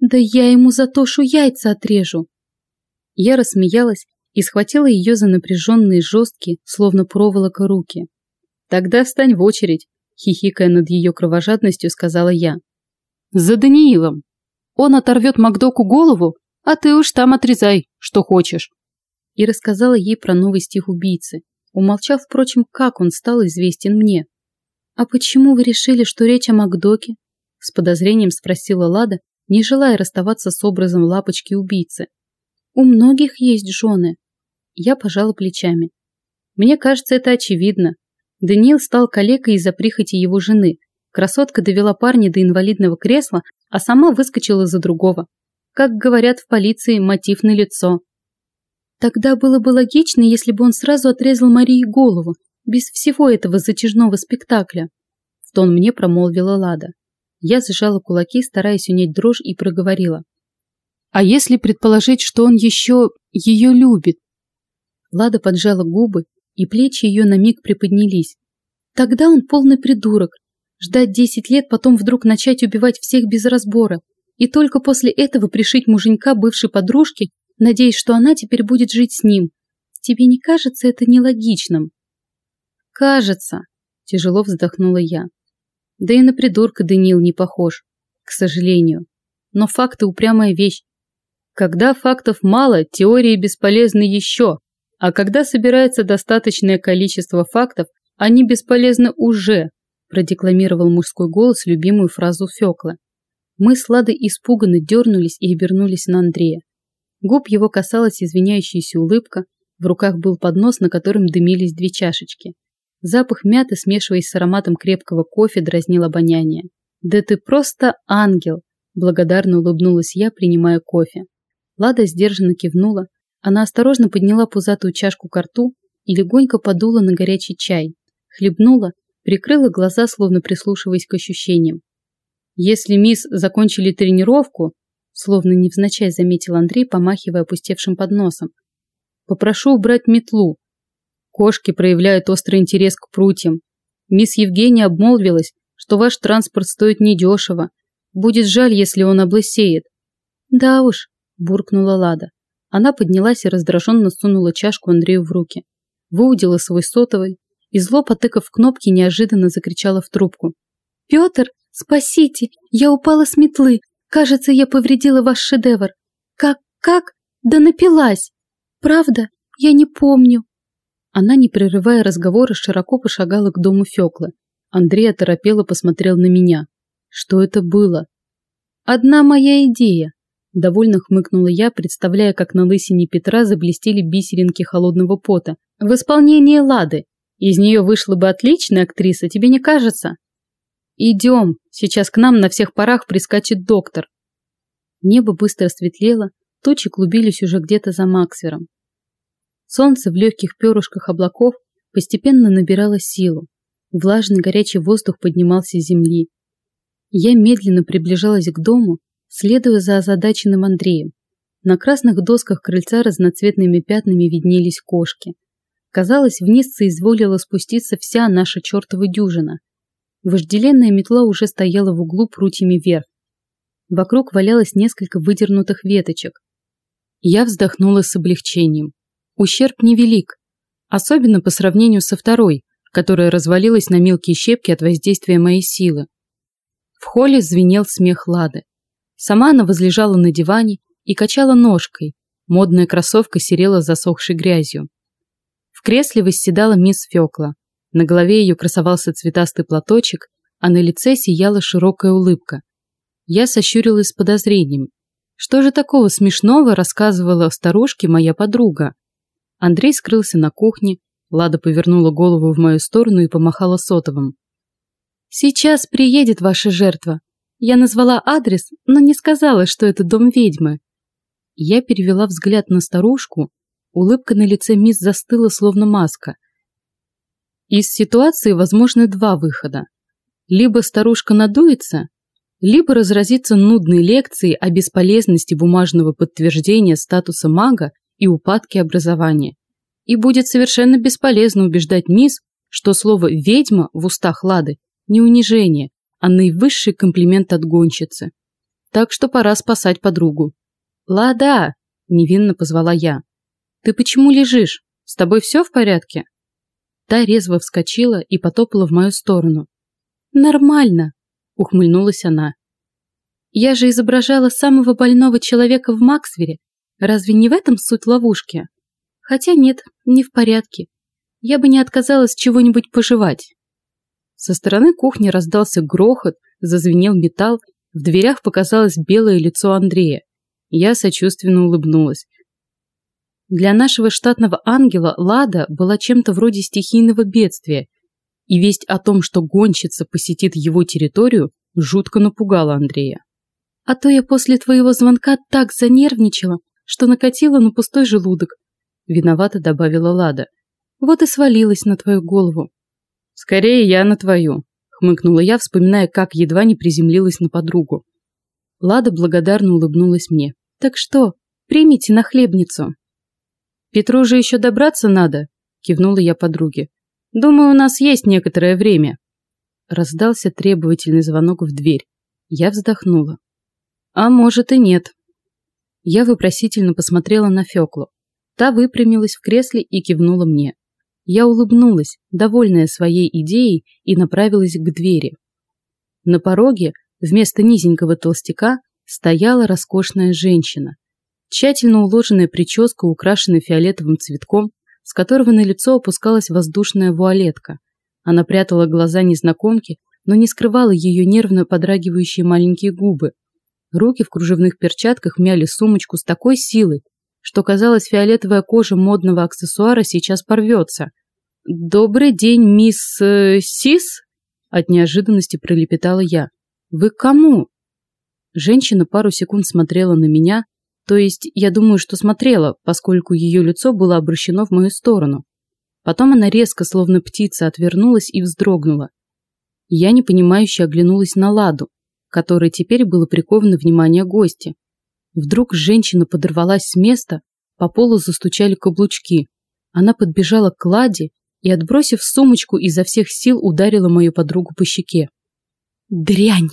Да я ему за Тошу яйца отрежу! Я рассмеялась и схватила ее за напряженные жесткие, словно проволока, руки. «Тогда встань в очередь», — хихикая над ее кровожадностью, сказала я. «За Даниилом. Он оторвет Макдоку голову, а ты уж там отрезай, что хочешь». И рассказала ей про новый стих убийцы, умолчав, впрочем, как он стал известен мне. «А почему вы решили, что речь о Макдоке?» С подозрением спросила Лада, не желая расставаться с образом лапочки-убийцы. «У многих есть жены». Я пожала плечами. Мне кажется, это очевидно. Даниил стал калекой из-за прихоти его жены. Красотка довела парня до инвалидного кресла, а сама выскочила за другого. Как говорят в полиции, мотив на лицо. Тогда было бы логично, если бы он сразу отрезал Марии голову, без всего этого затяжного спектакля. В тон мне промолвила Лада. Я сжала кулаки, стараясь унять дрожь, и проговорила. А если предположить, что он еще ее любит? Лада поджала губы, и плечи ее на миг приподнялись. Тогда он полный придурок. Ждать десять лет, потом вдруг начать убивать всех без разбора. И только после этого пришить муженька бывшей подружки, надеясь, что она теперь будет жить с ним. Тебе не кажется это нелогичным? Кажется, тяжело вздохнула я. Да и на придурка Даниил не похож, к сожалению. Но факты упрямая вещь. Когда фактов мало, теории бесполезны еще, а когда собирается достаточное количество фактов, они бесполезны уже, продекламировал мужской голос любимую фразу Фёкла. Мы с Ладой испуганно дернулись и обернулись на Андрея. Губ его касалась извиняющаяся улыбка, в руках был поднос, на котором дымились две чашечки. Запах мяты, смешиваясь с ароматом крепкого кофе, дразнил обоняние. «Да ты просто ангел!» – благодарно улыбнулась я, принимая кофе. Лада сдержанно кивнула. Она осторожно подняла пузатую чашку к рту и легонько подула на горячий чай. Хлебнула, прикрыла глаза, словно прислушиваясь к ощущениям. «Если мисс закончили тренировку», словно невзначай заметил Андрей, помахивая опустевшим подносом, «попрошу убрать метлу. Кошки проявляют острый интерес к прутьям. Мисс Евгения обмолвилась, что ваш транспорт стоит недешево. Будет жаль, если он облысеет». «Да уж», буркнула Лада. Она поднялась и раздраженно сунула чашку Андрею в руки. Выудила свой сотовый и зло, потыкав кнопки, неожиданно закричала в трубку. «Петр, спасите! Я упала с метлы! Кажется, я повредила ваш шедевр! Как, как? Да напилась! Правда? Я не помню!» Она, не прерывая разговора, широко пошагала к дому Фёклы. Андрей оторопело посмотрел на меня. Что это было? «Одна моя идея», Довольно хмыкнула я, представляя, как на лысине Петра заблестели бисеринки холодного пота. В исполнении Лады. Из нее вышла бы отличная актриса, тебе не кажется? Идем, сейчас к нам на всех парах прискачет доктор. Небо быстро светлело, тучи клубились уже где-то за Максвером. Солнце в легких перышках облаков постепенно набирало силу. Влажный горячий воздух поднимался с земли. Я медленно приближалась к дому, следуя за озадаченным Андреем. На красных досках крыльца разноцветными пятнами виднелись кошки. Казалось, вниз соизволила спуститься вся наша чертова дюжина. Вожделенная метла уже стояла в углу прутьями вверх. Вокруг валялось несколько выдернутых веточек. Я вздохнула с облегчением. Ущерб невелик, особенно по сравнению со второй, которая развалилась на мелкие щепки от воздействия моей силы. В холле звенел смех Лады. Сама она возлежала на диване и качала ножкой. Модная кроссовка серела засохшей грязью. В кресле восседала мисс Фёкла. На голове ее красовался цветастый платочек, а на лице сияла широкая улыбка. Я сощурилась с подозрением. Что же такого смешного рассказывала старушке моя подруга? Андрей скрылся на кухне, Лада повернула голову в мою сторону и помахала сотовым. «Сейчас приедет ваша жертва. Я назвала адрес, но не сказала, что это дом ведьмы. Я перевела взгляд на старушку, улыбка на лице мисс застыла, словно маска. Из ситуации возможны два выхода. Либо старушка надуется, либо разразиться нудной лекцией о бесполезности бумажного подтверждения статуса мага и упадке образования. И будет совершенно бесполезно убеждать мисс, что слово «ведьма» в устах Лады не унижение, а наивысший комплимент от гонщицы. Так что пора спасать подругу. «Лада!» – невинно позвала я. «Ты почему лежишь? С тобой все в порядке?» Та резво вскочила и потопала в мою сторону. «Нормально!» – ухмыльнулась она. «Я же изображала самого больного человека в Максвере. Разве не в этом суть ловушки? Хотя нет, не в порядке. Я бы не отказалась чего-нибудь пожевать». Со стороны кухни раздался грохот, зазвенел металл, в дверях показалось белое лицо Андрея. Я сочувственно улыбнулась. Для нашего штатного ангела Лада была чем-то вроде стихийного бедствия, и весть о том, что гонщица посетит его территорию, жутко напугала Андрея. «А то я после твоего звонка так занервничала, что накатила на пустой желудок», виновато добавила Лада. «Вот и свалилась на твою голову». «Скорее я на твою», хмыкнула я, вспоминая, как едва не приземлилась на подругу. Лада благодарно улыбнулась мне. «Так что, примите на хлебницу». «Петру же еще добраться надо», – кивнула я подруге. «Думаю, у нас есть некоторое время». Раздался требовательный звонок в дверь. Я вздохнула. «А может и нет». Я вопросительно посмотрела на Феклу. Та выпрямилась в кресле и кивнула мне. Я улыбнулась, довольная своей идеей, и направилась к двери. На пороге, вместо низенького толстяка, стояла роскошная женщина – Тщательно уложенная прическа, украшенная фиолетовым цветком, с которого на лицо опускалась воздушная вуалетка. Она прятала глаза незнакомки, но не скрывала ее нервно подрагивающие маленькие губы. Руки в кружевных перчатках мяли сумочку с такой силой, что казалось, фиолетовая кожа модного аксессуара сейчас порвется. «Добрый день, мисс... Э, Сис?» От неожиданности пролепетала я. «Вы к кому?» Женщина пару секунд смотрела на меня, то есть, я думаю, что смотрела, поскольку ее лицо было обращено в мою сторону. Потом она резко, словно птица, отвернулась и вздрогнула. Я непонимающе оглянулась на Ладу, которой теперь было приковано внимание гостя. Вдруг женщина подорвалась с места, по полу застучали каблучки. Она подбежала к Ладе и, отбросив сумочку, изо всех сил ударила мою подругу по щеке. «Дрянь!»